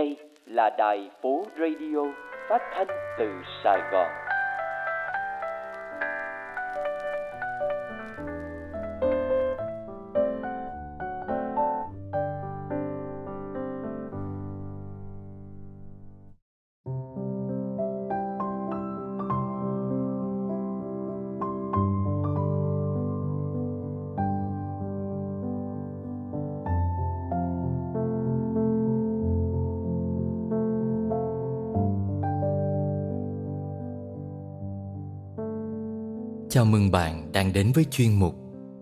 Đây là đài phố radio phát thanh từ Sài Gòn. Mừng bạn đang đến với chuyên mục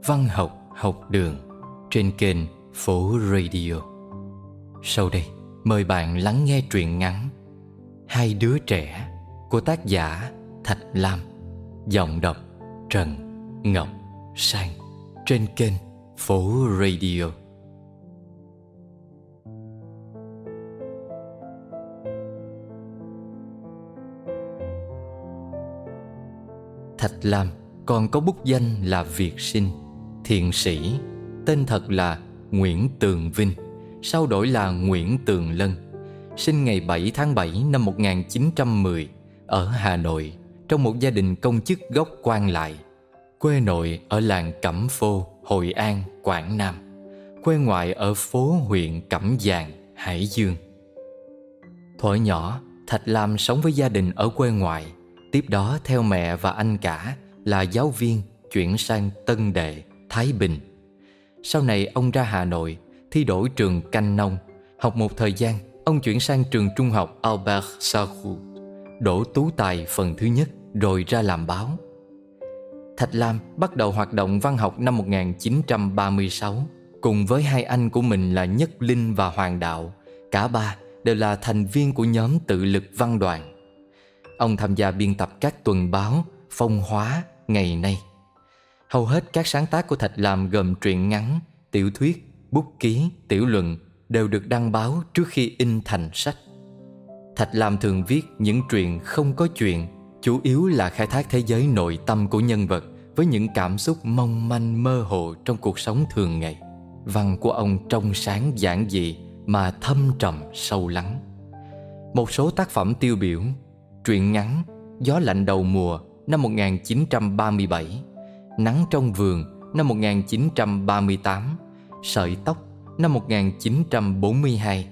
Văn học học đường trên kênh Phố Radio. Sau đây, mời bạn lắng nghe truyện ngắn Hai đứa trẻ của tác giả Thạch Lam, giọng đọc Trần Ngọc Sang trên kênh Phố Radio. Thạch Lam còn có bút danh là Việt Sinh, thiện sĩ, tên thật là Nguyễn Tường Vinh, sau đổi là Nguyễn Tường Lân, sinh ngày 7 tháng 7 năm 1910 ở Hà Nội trong một gia đình công chức gốc quan lại. Quê nội ở làng Cẩm Phô, Hội An, Quảng Nam. Quê ngoại ở phố huyện Cẩm Giàng, Hải Dương. Thuở nhỏ, Thạch Lam sống với gia đình ở quê ngoại Tiếp đó theo mẹ và anh cả là giáo viên chuyển sang Tân Đệ, Thái Bình. Sau này ông ra Hà Nội, thi đổi trường canh nông. Học một thời gian, ông chuyển sang trường trung học Albert Sarraud, đổ tú tài phần thứ nhất rồi ra làm báo. Thạch Lam bắt đầu hoạt động văn học năm 1936 cùng với hai anh của mình là Nhất Linh và Hoàng Đạo. Cả ba đều là thành viên của nhóm tự lực văn đoàn. Ông tham gia biên tập các tuần báo, phong hóa, ngày nay. Hầu hết các sáng tác của Thạch Lam gồm truyện ngắn, tiểu thuyết, bút ký, tiểu luận đều được đăng báo trước khi in thành sách. Thạch Lam thường viết những truyện không có chuyện, chủ yếu là khai thác thế giới nội tâm của nhân vật với những cảm xúc mong manh mơ hồ trong cuộc sống thường ngày. Văn của ông trong sáng giản dị mà thâm trầm sâu lắng. Một số tác phẩm tiêu biểu Truyện ngắn Gió lạnh đầu mùa năm 1937 Nắng trong vườn năm 1938 Sợi tóc năm 1942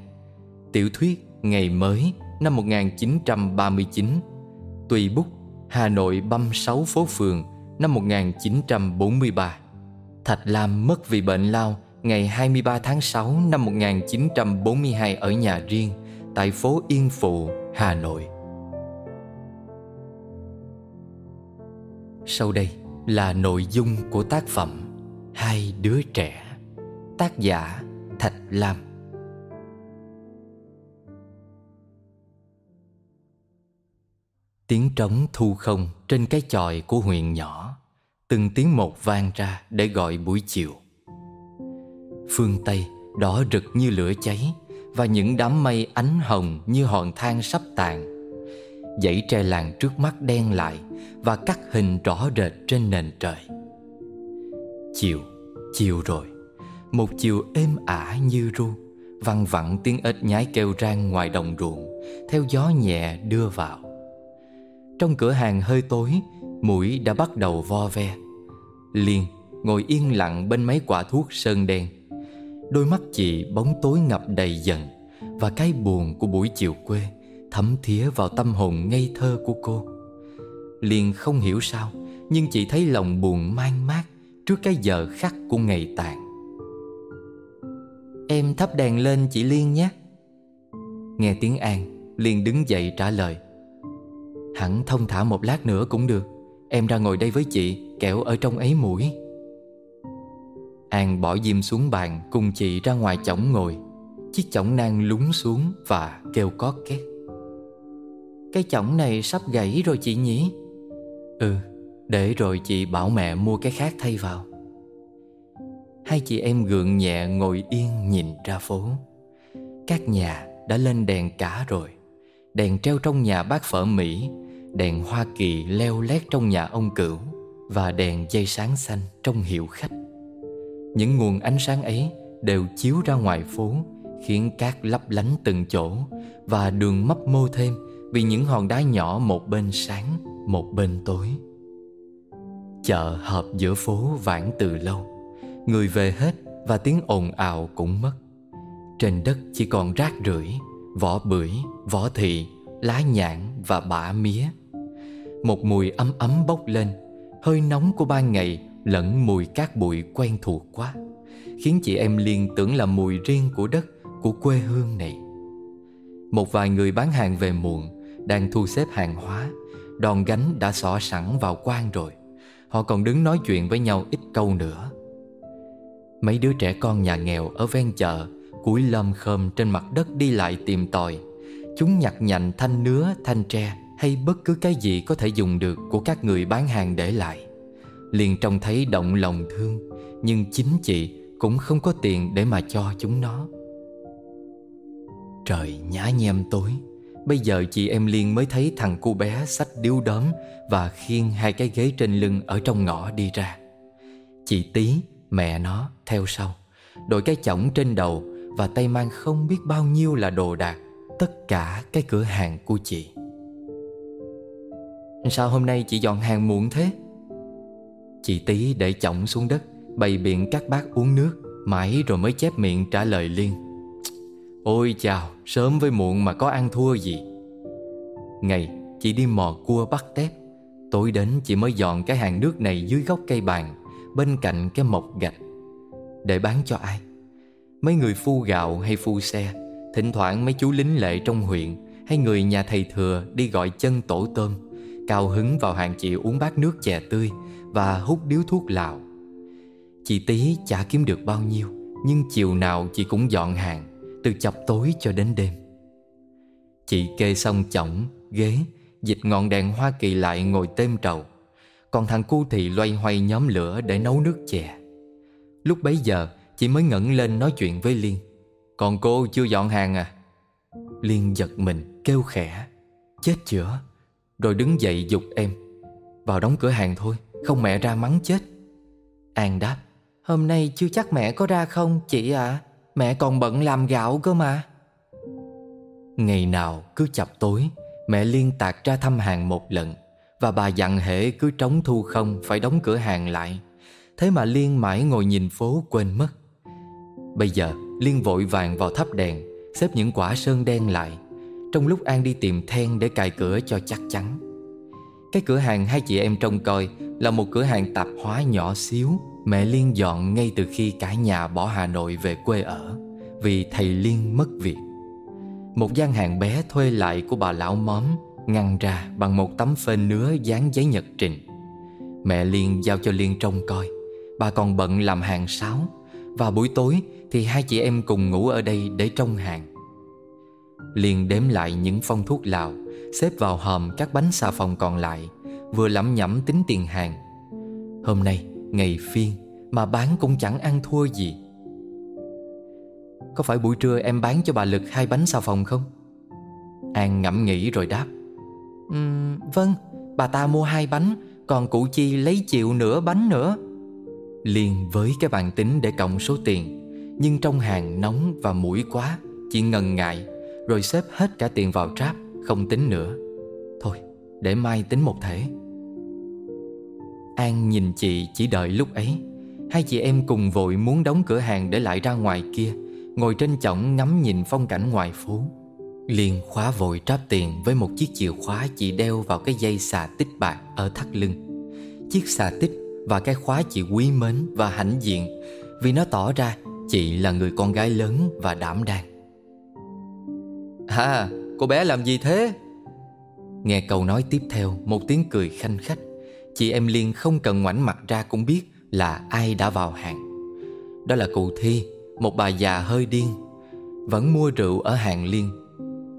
Tiểu thuyết Ngày mới năm 1939 Tùy bút Hà Nội băm sáu phố phường năm 1943 Thạch Lam mất vì bệnh lao ngày 23 tháng 6 năm 1942 ở nhà riêng tại phố Yên Phụ, Hà Nội. Sau đây là nội dung của tác phẩm Hai đứa trẻ, Tác giả Thạch Lam. Tiếng trống thu không trên cái chòi của huyện nhỏ, Từng tiếng một vang ra để gọi buổi chiều. Phương Tây đỏ rực như lửa cháy Và những đám mây ánh hồng như hòn than sắp tàn. Dãy tre làng trước mắt đen lại Và cắt hình rõ rệt trên nền trời. Chiều, chiều rồi. Một chiều êm ả như ru Văng vẳng tiếng ếch nhái kêu rang ngoài đồng ruộng Theo gió nhẹ đưa vào. Trong cửa hàng hơi tối Mũi đã bắt đầu vo ve. Liên ngồi yên lặng bên mấy quả thuốc sơn đen. Đôi mắt chị bóng tối ngập đầy dần Và cái buồn của buổi chiều quê thấm thía vào tâm hồn ngây thơ của cô. Liền không hiểu sao, nhưng chị thấy lòng buồn man mác trước cái giờ khắc của ngày tàn. Em thắp đèn lên chị liên nhé. Nghe tiếng an, liên đứng dậy trả lời. Hẳn thông thả một lát nữa cũng được. Em ra ngồi đây với chị, kẻo ở trong ấy mũi. An bỏ diêm xuống bàn cùng chị ra ngoài chõng ngồi. Chiếc chõng nang lún xuống và kêu có két cái chỏng này sắp gãy rồi chị nhỉ? Ừ Để rồi chị bảo mẹ mua cái khác thay vào. Hai chị em gượng nhẹ ngồi yên nhìn ra phố. Các nhà đã lên đèn cả rồi. Đèn treo trong nhà bác phở Mỹ, Đèn Hoa Kỳ leo lét trong nhà ông cửu Và đèn dây sáng xanh trong hiệu khách. Những nguồn ánh sáng ấy đều chiếu ra ngoài phố, Khiến cát lấp lánh từng chỗ Và đường mấp mô thêm. Vì những hòn đá nhỏ một bên sáng Một bên tối. Chợ hợp giữa phố vãn từ lâu Người về hết và tiếng ồn ào cũng mất. Trên đất chỉ còn rác rưởi Vỏ bưởi, vỏ thị, lá nhãn và bã mía. Một mùi ấm ấm bốc lên Hơi nóng của ban ngày lẫn mùi cát bụi quen thuộc quá Khiến chị em liên tưởng là mùi riêng của đất, của quê hương này. Một vài người bán hàng về muộn đang thu xếp hàng hóa. Đòn gánh đã xỏ sẵn vào quan rồi. Họ còn đứng nói chuyện với nhau ít câu nữa. Mấy đứa trẻ con nhà nghèo ở ven chợ Cúi lơm khơm trên mặt đất đi lại tìm tòi. Chúng nhặt nhạnh thanh nứa, thanh tre Hay bất cứ cái gì có thể dùng được Của các người bán hàng để lại. Liền trông thấy động lòng thương Nhưng chính chị cũng không có tiền để mà cho chúng nó. Trời nhá nhem tối. Bây giờ chị em Liên mới thấy thằng cô bé sách điếu đóm Và khiêng hai cái ghế trên lưng ở trong ngõ đi ra. Chị Tí, mẹ nó, theo sau. Đội cái chỏng trên đầu Và tay mang không biết bao nhiêu là đồ đạc Tất cả cái cửa hàng của chị. Sao hôm nay chị dọn hàng muộn thế? Chị Tí để chỏng xuống đất Bày biện các bác uống nước Mãi rồi mới chép miệng trả lời Liên. Ôi chào, sớm với muộn mà có ăn thua gì. Ngày chị đi mò cua bắt tép. Tối đến chị mới dọn cái hàng nước này dưới gốc cây bàn Bên cạnh cái mộc gạch. Để bán cho ai? Mấy người phu gạo hay phu xe Thỉnh thoảng mấy chú lính lệ trong huyện Hay người nhà thầy thừa đi gọi chân tổ tôm Cao hứng vào hàng chị uống bát nước chè tươi Và hút điếu thuốc lào. Chị tí chả kiếm được bao nhiêu Nhưng chiều nào chị cũng dọn hàng từ chập tối cho đến đêm. Chị kê xong chõng ghế, Dịch ngọn đèn Hoa Kỳ lại ngồi têm trầu. Còn thằng cu thì loay hoay nhóm lửa để nấu nước chè. Lúc bấy giờ, chị mới ngẩng lên nói chuyện với Liên. Còn cô chưa dọn hàng à? Liên giật mình, kêu khẽ. Chết chữa. Rồi đứng dậy dục em. Vào đóng cửa hàng thôi, Không mẹ ra mắng chết. An đáp, Hôm nay chưa chắc mẹ có ra không, chị ạ? à? Mẹ còn bận làm gạo cơ mà. Ngày nào cứ chập tối, Mẹ liên tạc ra thăm hàng một lần, Và bà dặn hệ cứ trống thu không Phải đóng cửa hàng lại. Thế mà Liên mãi ngồi nhìn phố quên mất. Bây giờ, Liên vội vàng vào thắp đèn, Xếp những quả sơn đen lại. Trong lúc An đi tìm then để cài cửa cho chắc chắn. Cái cửa hàng hai chị em trông coi Là một cửa hàng tạp hóa nhỏ xíu. Mẹ Liên dọn ngay từ khi cả nhà bỏ Hà Nội về quê ở, Vì thầy Liên mất việc. Một gian hàng bé thuê lại của bà lão móm Ngăn ra bằng một tấm phên nứa dán giấy nhật trình. Mẹ Liên giao cho Liên trông coi. Bà còn bận làm hàng sáo. Và buổi tối thì hai chị em cùng ngủ ở đây để trông hàng. Liên đếm lại những phong thuốc lào, Xếp vào hòm các bánh xà phòng còn lại, Vừa lẩm nhẩm tính tiền hàng. Hôm nay ngày phiên Mà bán cũng chẳng ăn thua gì. Có phải buổi trưa em bán cho bà Lực hai bánh xà phòng không? An ngẫm nghĩ rồi đáp. Um, Vâng, bà ta mua hai bánh Còn cụ Chi lấy chịu nửa bánh nữa. Liên với cái bàn tính để cộng số tiền Nhưng trong hàng nóng và mũi quá Chị ngần ngại Rồi xếp hết cả tiền vào tráp Không tính nữa. Thôi để mai tính một thể. An nhìn chị chỉ đợi lúc ấy. Hai chị em cùng vội muốn đóng cửa hàng để lại ra ngoài kia Ngồi trên chõng ngắm nhìn phong cảnh ngoài phố. Liền khóa vội tráp tiền với một chiếc chìa khóa chị đeo vào cái dây xà tích bạc ở thắt lưng. Chiếc xà tích và cái khóa chị quý mến và hãnh diện Vì nó tỏ ra chị là người con gái lớn và đảm đang. À, cô bé làm gì thế? Nghe câu nói tiếp theo một tiếng cười khanh khách Chị em Liên không cần ngoảnh mặt ra cũng biết là ai đã vào hàng. Đó là cụ Thi, một bà già hơi điên Vẫn mua rượu ở hàng Liên.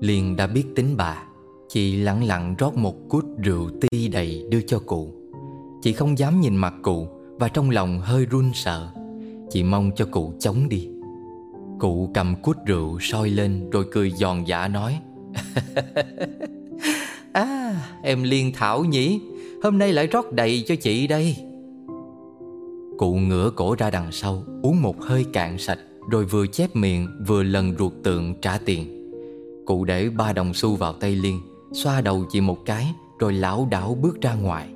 Liên đã biết tính bà. Chị lặng lặng rót một cút rượu ti đầy đưa cho cụ. Chị không dám nhìn mặt cụ Và trong lòng hơi run sợ. Chị mong cho cụ chống đi. Cụ cầm cút rượu soi lên Rồi cười giòn giả nói À em Liên Thảo nhỉ? Hôm nay lại rót đầy cho chị đây. Cụ ngửa cổ ra đằng sau, Uống một hơi cạn sạch, Rồi vừa chép miệng, vừa lần ruột tượng trả tiền. Cụ để ba đồng xu vào tay Liên, Xoa đầu chị một cái, Rồi lão đảo bước ra ngoài.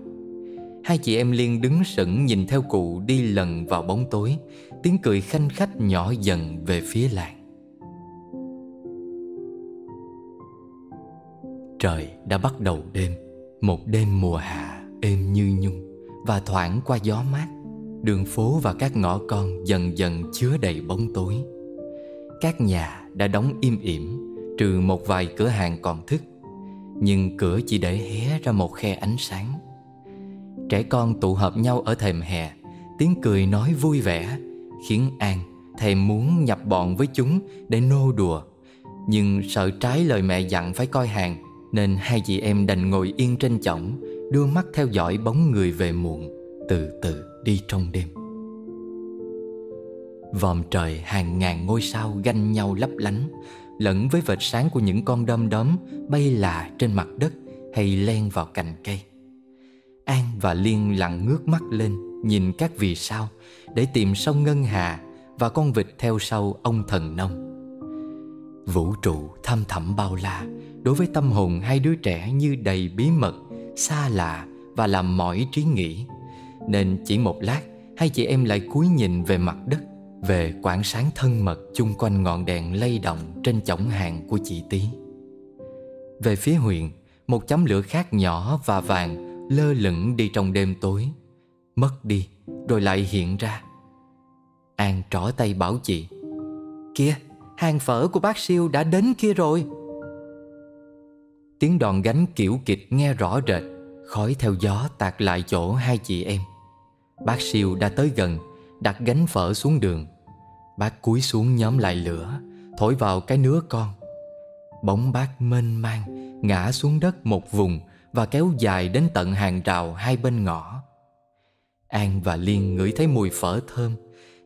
Hai chị em Liên đứng sững nhìn theo cụ đi lần vào bóng tối, Tiếng cười khanh khách nhỏ dần về phía làng. Trời đã bắt đầu đêm, Một đêm mùa hạ êm như nhung Và thoảng qua gió mát. Đường phố và các ngõ con dần dần chứa đầy bóng tối. Các nhà đã đóng im ỉm, Trừ một vài cửa hàng còn thức. Nhưng cửa chỉ để hé ra một khe ánh sáng. Trẻ con tụ hợp nhau ở thềm hè, Tiếng cười nói vui vẻ, Khiến An thèm muốn nhập bọn với chúng để nô đùa. Nhưng sợ trái lời mẹ dặn phải coi hàng, Nên hai chị em đành ngồi yên trên chõng Đưa mắt theo dõi bóng người về muộn, Từ từ đi trong đêm. Vòm trời hàng ngàn ngôi sao ganh nhau lấp lánh, Lẫn với vệt sáng của những con đom đóm Bay lạ trên mặt đất hay len vào cành cây. An và Liên lặng ngước mắt lên, Nhìn các vì sao Để tìm sông Ngân Hà Và con vịt theo sau ông thần nông. Vũ trụ thăm thẳm bao la, Đối với tâm hồn hai đứa trẻ như đầy bí mật Xa lạ và làm mỏi trí nghĩ. Nên chỉ một lát, Hai chị em lại cúi nhìn về mặt đất, Về quảng sáng thân mật chung quanh ngọn đèn lay động Trên chổng hàng của chị Tí Về phía huyện, Một chấm lửa khác nhỏ và vàng lơ lửng đi trong đêm tối. Mất đi, rồi lại hiện ra. An trỏ tay bảo chị, Kìa, hàng phở của bác siêu đã đến kia rồi. Tiếng đòn gánh kiểu kịch nghe rõ rệt Khói theo gió tạt lại chỗ hai chị em. Bác siêu đã tới gần Đặt gánh phở xuống đường. Bác cúi xuống nhóm lại lửa Thổi vào cái nứa con. Bóng bác mênh mang Ngã xuống đất một vùng và kéo dài đến tận hàng rào hai bên ngõ. An và Liên ngửi thấy mùi phở thơm,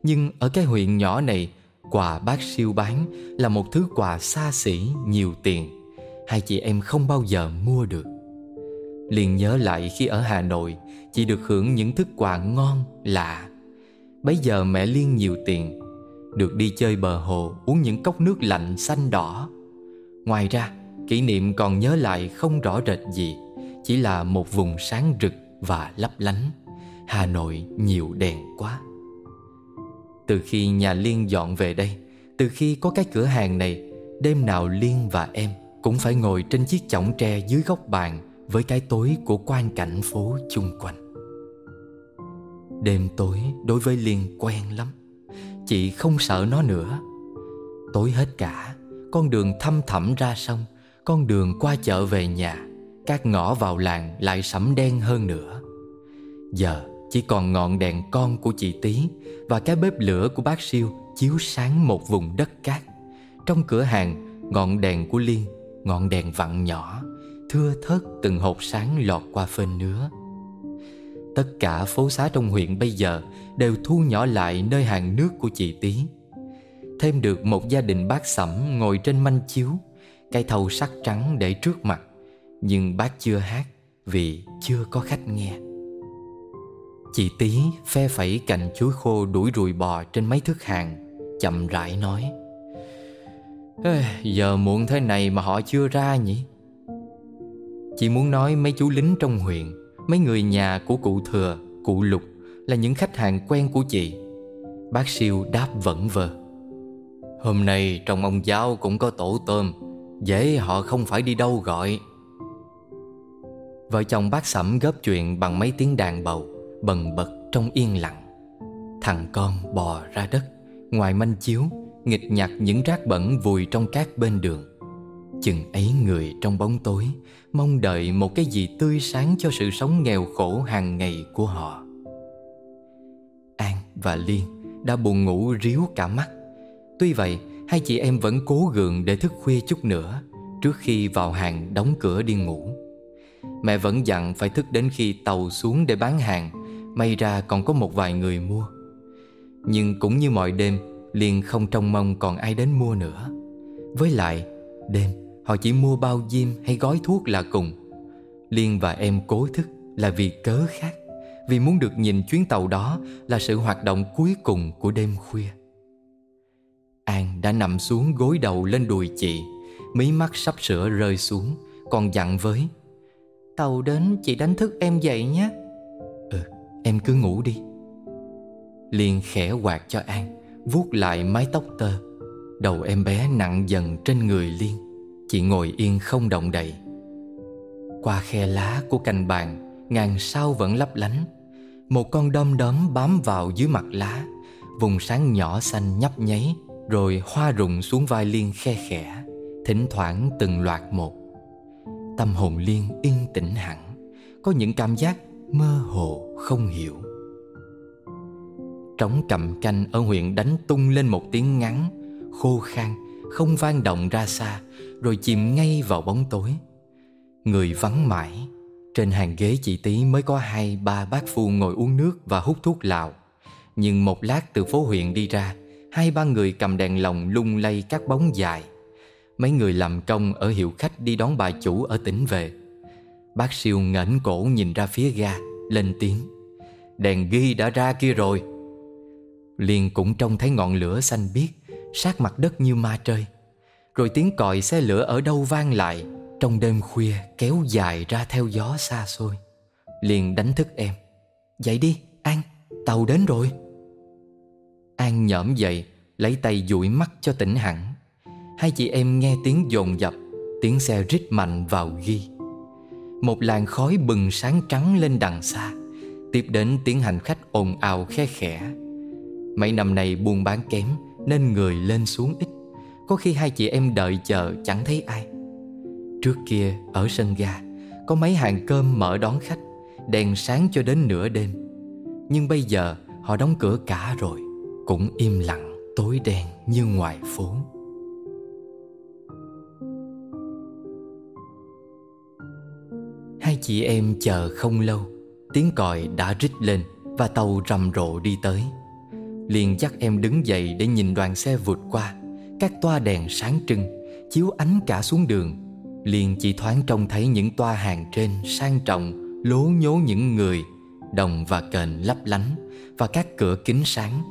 nhưng ở cái huyện nhỏ này, quà bác siêu bán là một thứ quà xa xỉ nhiều tiền, hai chị em không bao giờ mua được. Liên nhớ lại khi ở Hà Nội, chỉ được hưởng những thức quà ngon, lạ. Bấy giờ mẹ Liên nhiều tiền, được đi chơi bờ hồ uống những cốc nước lạnh xanh đỏ. Ngoài ra, kỷ niệm còn nhớ lại không rõ rệt gì chỉ là một vùng sáng rực và lấp lánh Hà Nội nhiều đèn quá Từ khi nhà Liên dọn về đây Từ khi có cái cửa hàng này Đêm nào Liên và em cũng phải ngồi trên chiếc chõng tre dưới góc bàn Với cái tối của quan cảnh phố chung quanh. Đêm tối đối với Liên quen lắm, Chị không sợ nó nữa. Tối hết cả, Con đường thăm thẳm ra sông, Con đường qua chợ về nhà, các ngõ vào làng lại sẫm đen hơn nữa. Giờ chỉ còn ngọn đèn con của chị Tí Và cái bếp lửa của bác siêu chiếu sáng một vùng đất cát. Trong cửa hàng, ngọn đèn của Liên Ngọn đèn vặn nhỏ, Thưa thớt từng hột sáng lọt qua phên nứa. Tất cả phố xá trong huyện bây giờ Đều thu nhỏ lại nơi hàng nước của chị Tí Thêm được một gia đình bác sẩm ngồi trên manh chiếu Cây thầu sắt trắng để trước mặt, nhưng bác chưa hát vì chưa có khách nghe. Chị Tí phe phẩy cành chuối khô đuổi ruồi bò trên mấy thước hàng, Chậm rãi nói. Ê, Giờ muộn thế này mà họ chưa ra nhỉ? Chị muốn nói mấy chú lính trong huyện Mấy người nhà của cụ Thừa, cụ Lục Là những khách hàng quen của chị. Bác siêu đáp vẫn vờ. Hôm nay trong ông giáo cũng có tổ tôm Dễ họ không phải đi đâu gọi. Vợ chồng bác sẩm góp chuyện bằng mấy tiếng đàn bầu Bần bật trong yên lặng. Thằng con bò ra đất Ngoài manh chiếu Nghịch nhặt những rác bẩn vùi trong cát bên đường. Chừng ấy người trong bóng tối, Mong đợi một cái gì tươi sáng Cho sự sống nghèo khổ hàng ngày của họ. An và Liên đã buồn ngủ ríu cả mắt. Tuy vậy, hai chị em vẫn cố gượng để thức khuya chút nữa, Trước khi vào hàng đóng cửa đi ngủ. Mẹ vẫn dặn phải thức đến khi tàu xuống để bán hàng, May ra còn có một vài người mua. Nhưng cũng như mọi đêm Liên không trông mong còn ai đến mua nữa. Với lại, Đêm, họ chỉ mua bao diêm hay gói thuốc là cùng. Liên và em cố thức là vì cớ khác, Vì muốn được nhìn chuyến tàu đó Là sự hoạt động cuối cùng của đêm khuya. An đã nằm xuống gối đầu lên đùi chị, Mí mắt sắp sửa rơi xuống, Còn dặn với, Tàu đến, chị đánh thức em dậy nhé. Ừ em cứ ngủ đi. Liên khẽ quạt cho An vuốt lại mái tóc tơ. Đầu em bé nặng dần trên người Liên. Chị ngồi yên không động đậy. Qua khe lá của cành bàn, Ngàn sao vẫn lấp lánh. Một con đom đóm bám vào dưới mặt lá. Vùng sáng nhỏ xanh nhấp nháy, Rồi hoa rụng xuống vai Liên khe khẽ, Thỉnh thoảng từng loạt một. Tâm hồn Liên yên tĩnh hẳn, Có những cảm giác mơ hồ không hiểu. Trống cầm canh ở huyện đánh tung lên một tiếng ngắn, Khô khan, Không vang động ra xa, Rồi chìm ngay vào bóng tối. Người vắng mãi, Trên hàng ghế chị tí mới có hai, ba bác phu ngồi uống nước và hút thuốc lào. Nhưng một lát từ phố huyện đi ra, Hai, ba người cầm đèn lồng lung lay các bóng dài. Mấy người làm công ở hiệu khách đi đón bà chủ ở tỉnh về. Bác siêu ngẩng cổ nhìn ra phía ga, Lên tiếng. Đèn ghi đã ra kia rồi. Liền cũng trông thấy ngọn lửa xanh biếc, Sát mặt đất như ma trời. Rồi tiếng còi xe lửa ở đâu vang lại, Trong đêm khuya kéo dài ra theo gió xa xôi. Liền đánh thức em. Dậy đi, An, Tàu đến rồi. An nhõm dậy, Lấy tay dụi mắt cho tỉnh hẳn. Hai chị em nghe tiếng dồn dập, Tiếng xe rít mạnh vào ghi. Một làn khói bừng sáng trắng lên đằng xa, Tiếp đến tiếng hành khách ồn ào khe khẽ. Mấy năm nay buôn bán kém, Nên người lên xuống ít. Có khi hai chị em đợi chờ, chẳng thấy ai. Trước kia, ở sân ga, Có mấy hàng cơm mở đón khách, Đèn sáng cho đến nửa đêm. Nhưng bây giờ, họ đóng cửa cả rồi, Cũng im lặng, tối đen như ngoài phố. Hai chị em chờ không lâu, Tiếng còi đã rít lên Và tàu rầm rộ đi tới. Liền dắt em đứng dậy để nhìn đoàn xe vượt qua. Các toa đèn sáng trưng, Chiếu ánh cả xuống đường. Liền chỉ thoáng trông thấy những toa hàng trên sang trọng, Lố nhố những người, Đồng và kền lấp lánh Và các cửa kính sáng.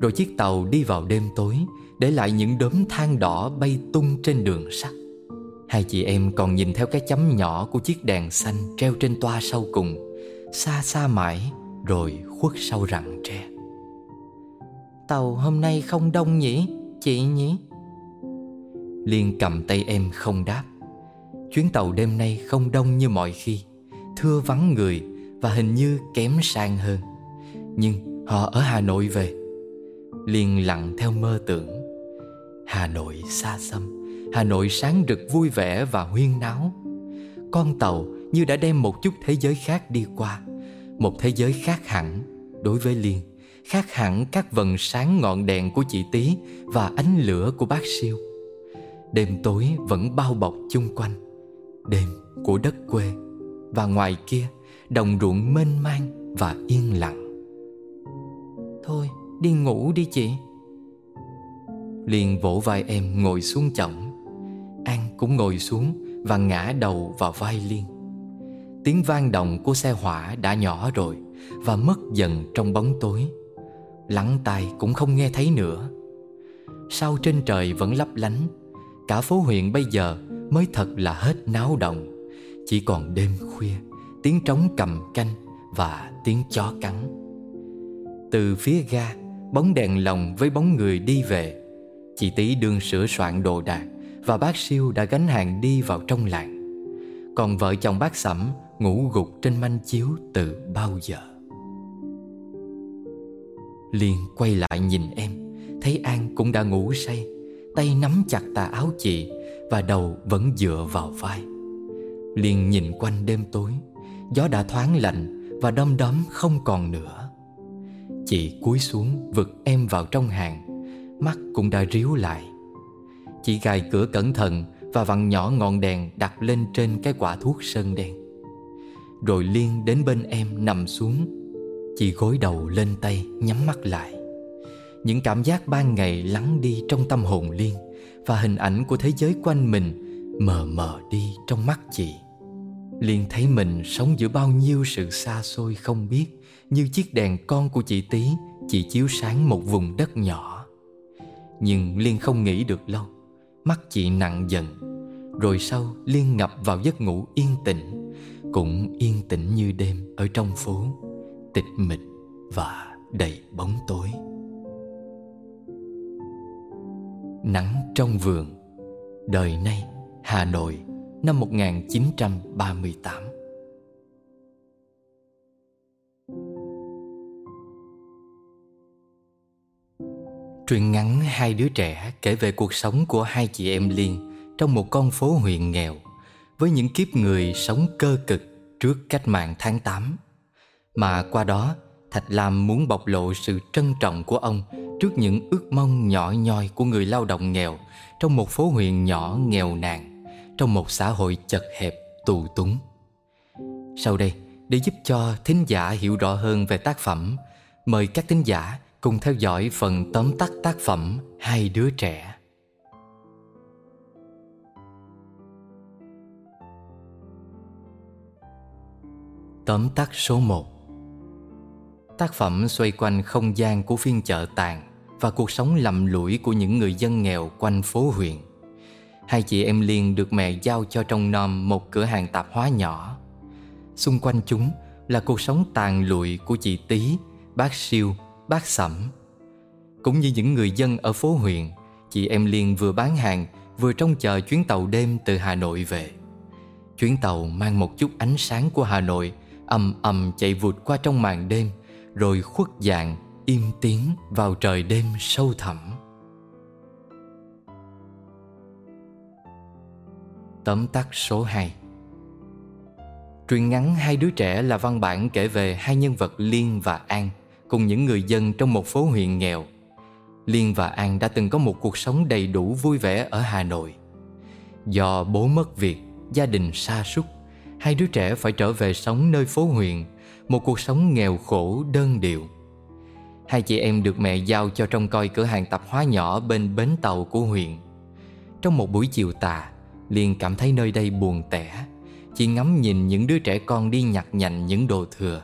Rồi chiếc tàu đi vào đêm tối, Để lại những đốm than đỏ bay tung trên đường sắt. Hai chị em còn nhìn theo cái chấm nhỏ của chiếc đèn xanh treo trên toa sau cùng, Xa xa mãi, rồi khuất sau rặng tre. Tàu hôm nay không đông nhỉ, chị nhỉ? Liên cầm tay em không đáp. Chuyến tàu đêm nay không đông như mọi khi. Thưa vắng người và hình như kém sang hơn. Nhưng họ ở Hà Nội về. Liên lặng theo mơ tưởng. Hà Nội xa xăm. Hà Nội sáng rực vui vẻ và huyên náo. Con tàu như đã đem một chút thế giới khác đi qua. Một thế giới khác hẳn đối với Liên. Khác hẳn các vần sáng ngọn đèn của chị Tí Và ánh lửa của bác siêu. Đêm tối vẫn bao bọc chung quanh Đêm của đất quê Và ngoài kia Đồng ruộng mênh mang và yên lặng. Thôi đi ngủ đi chị. Liền vỗ vai em ngồi xuống chồng An cũng ngồi xuống và ngã đầu vào vai Liên. Tiếng vang động của xe hỏa đã nhỏ rồi Và mất dần trong bóng tối Lắng tai cũng không nghe thấy nữa. Sao trên trời vẫn lấp lánh, Cả phố huyện bây giờ mới thật là hết náo động. Chỉ còn đêm khuya, Tiếng trống cầm canh và tiếng chó cắn. Từ phía ga, Bóng đèn lồng với bóng người đi về. Chị tí đương sửa soạn đồ đạc và bác siêu đã gánh hàng đi vào trong làng. Còn vợ chồng bác sẩm ngủ gục trên manh chiếu từ bao giờ? Liên quay lại nhìn em. Thấy An cũng đã ngủ say, Tay nắm chặt tà áo chị Và đầu vẫn dựa vào vai. Liên nhìn quanh đêm tối, Gió đã thoáng lạnh Và đom đóm không còn nữa. Chị cúi xuống vực em vào trong hàng, Mắt cũng đã ríu lại. Chị gài cửa cẩn thận Và vặn nhỏ ngọn đèn đặt lên trên cái quả thuốc sơn đen. Rồi Liên đến bên em nằm xuống Chị gối đầu lên tay, nhắm mắt lại. Những cảm giác ban ngày lắng đi trong tâm hồn Liên Và hình ảnh của thế giới quanh mình mờ mờ đi trong mắt chị. Liên thấy mình sống giữa bao nhiêu sự xa xôi không biết, Như chiếc đèn con của chị Tí Chỉ chiếu sáng một vùng đất nhỏ. Nhưng Liên không nghĩ được lâu, Mắt chị nặng dần. Rồi sau, Liên ngập vào giấc ngủ yên tĩnh, Cũng yên tĩnh như đêm ở trong phố. Tịch mịch và đầy bóng tối Nắng trong vườn, Đời nay, Hà Nội, năm 1938 Truyện ngắn hai đứa trẻ kể về cuộc sống của hai chị em Liên trong một con phố huyện nghèo, với những kiếp người sống cơ cực trước cách mạng tháng 8. Mà qua đó, Thạch Lam muốn bộc lộ sự trân trọng của ông trước những ước mong nhỏ nhoi của người lao động nghèo trong một phố huyện nhỏ nghèo nàn, trong một xã hội chật hẹp, tù túng. Sau đây, để giúp cho thính giả hiểu rõ hơn về tác phẩm, mời các thính giả cùng theo dõi phần tóm tắt tác phẩm Hai đứa trẻ. Tóm tắt số 1 Tác phẩm xoay quanh không gian của phiên chợ tàn và cuộc sống lầm lũi của những người dân nghèo quanh phố huyện. Hai chị em Liên được mẹ giao cho trong nom một cửa hàng tạp hóa nhỏ. Xung quanh chúng là cuộc sống tàn lụi của chị Tý, bác Siêu bác sẩm Cũng như những người dân ở phố huyện Chị em Liên vừa bán hàng Vừa trông chờ chuyến tàu đêm từ Hà Nội về Chuyến tàu mang một chút ánh sáng của Hà Nội ầm ầm chạy vụt qua trong màn đêm rồi khuất dạng, im tiếng vào trời đêm sâu thẳm Tóm tắt số 2 Truyện ngắn Hai đứa trẻ là văn bản kể về hai nhân vật Liên và An cùng những người dân trong một phố huyện nghèo. Liên và An đã từng có một cuộc sống đầy đủ vui vẻ ở Hà Nội. Do bố mất việc, gia đình sa sút, hai đứa trẻ phải trở về sống nơi phố huyện, một cuộc sống nghèo khổ đơn điệu. Hai chị em được mẹ giao cho trông coi cửa hàng tạp hóa nhỏ bên bến tàu của huyện. Trong một buổi chiều tà, Liên cảm thấy nơi đây buồn tẻ. Chị ngắm nhìn những đứa trẻ con đi nhặt nhạnh những đồ thừa.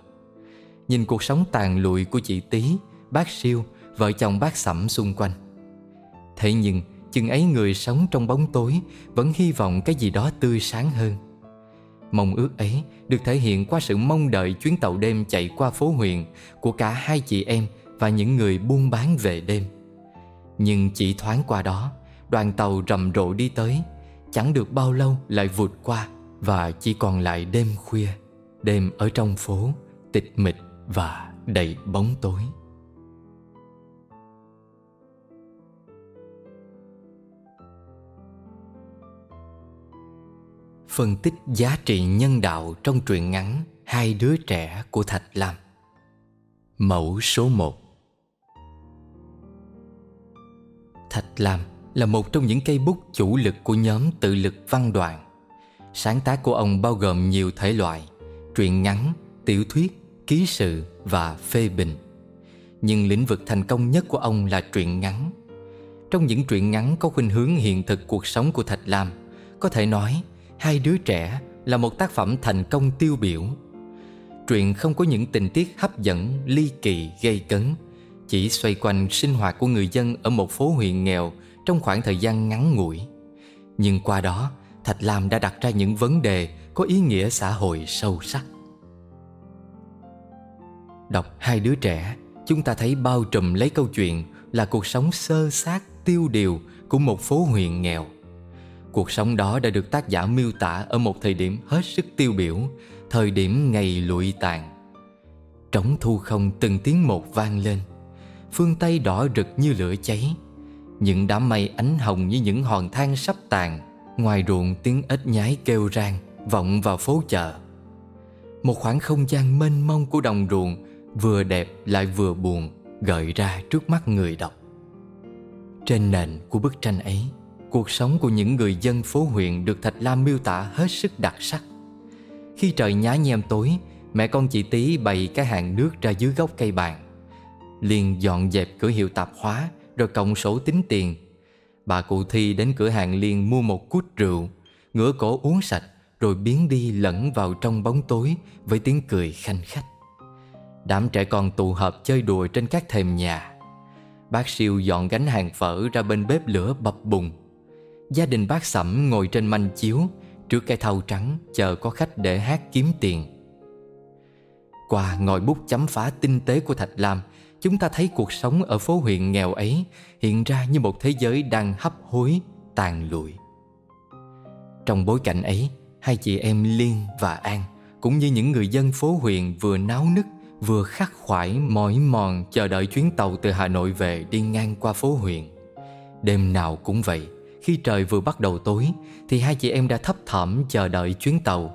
Nhìn cuộc sống tàn lụi của chị Tý, bác Siêu, vợ chồng bác Sẩm xung quanh Thế nhưng chừng ấy người sống trong bóng tối Vẫn hy vọng cái gì đó tươi sáng hơn Mong ước ấy được thể hiện qua sự mong đợi chuyến tàu đêm chạy qua phố huyện Của cả hai chị em và những người buôn bán về đêm. Nhưng chỉ thoáng qua đó, Đoàn tàu rầm rộ đi tới, Chẳng được bao lâu lại vụt qua Và chỉ còn lại đêm khuya, Đêm ở trong phố Tịch mịch và đầy bóng tối. Phân tích giá trị nhân đạo trong truyện ngắn Hai đứa trẻ của Thạch Lam. Mẫu số 1 Thạch Lam là một trong những cây bút chủ lực của nhóm tự lực văn đoàn Sáng tác của ông bao gồm nhiều thể loại Truyện ngắn, tiểu thuyết, ký sự và phê bình. Nhưng lĩnh vực thành công nhất của ông là truyện ngắn. Trong những truyện ngắn có khuynh hướng hiện thực cuộc sống của Thạch Lam Có thể nói Hai đứa trẻ là một tác phẩm thành công tiêu biểu. Truyện không có những tình tiết hấp dẫn, ly kỳ, gây cấn Chỉ xoay quanh sinh hoạt của người dân ở một phố huyện nghèo Trong khoảng thời gian ngắn ngủi. Nhưng qua đó Thạch Lam đã đặt ra những vấn đề có ý nghĩa xã hội sâu sắc. Đọc hai đứa trẻ Chúng ta thấy bao trùm lấy câu chuyện Là cuộc sống sơ sát tiêu điều Của một phố huyện nghèo. Cuộc sống đó đã được tác giả miêu tả Ở một thời điểm hết sức tiêu biểu, Thời điểm ngày lụi tàn. Trống thu không từng tiếng một vang lên, Phương Tây đỏ rực như lửa cháy. Những đám mây ánh hồng như những hòn than sắp tàn, Ngoài ruộng tiếng ếch nhái kêu rang, Vọng vào phố chợ. Một khoảng không gian mênh mông của đồng ruộng vừa đẹp lại vừa buồn gợi ra trước mắt người đọc. Trên nền của bức tranh ấy cuộc sống của những người dân phố huyện được thạch lam miêu tả hết sức đặc sắc. Khi trời nhá nhem tối, mẹ con chị tý bày cái hàng nước ra dưới gốc cây bàn. Liền dọn dẹp cửa hiệu tạp hóa, rồi cộng sổ tính tiền. Bà cụ thi đến cửa hàng liền mua một cút rượu, ngửa cổ uống sạch, rồi biến đi lẫn vào trong bóng tối với tiếng cười khanh khách. Đám trẻ con tụ hợp chơi đùa trên các thềm nhà. Bác siêu dọn gánh hàng phở ra bên bếp lửa bập bùng. Gia đình bác sẩm ngồi trên manh chiếu Trước cây thau trắng chờ có khách để hát kiếm tiền. Qua ngòi bút chấm phá tinh tế của Thạch Lam Chúng ta thấy cuộc sống ở phố huyện nghèo ấy Hiện ra như một thế giới đang hấp hối, tàn lụi. Trong bối cảnh ấy Hai chị em Liên và An Cũng như những người dân phố huyện vừa náo nức Vừa khắc khoải mỏi mòn chờ đợi chuyến tàu từ Hà Nội về đi ngang qua phố huyện. Đêm nào cũng vậy khi trời vừa bắt đầu tối Thì hai chị em đã thấp thỏm chờ đợi chuyến tàu.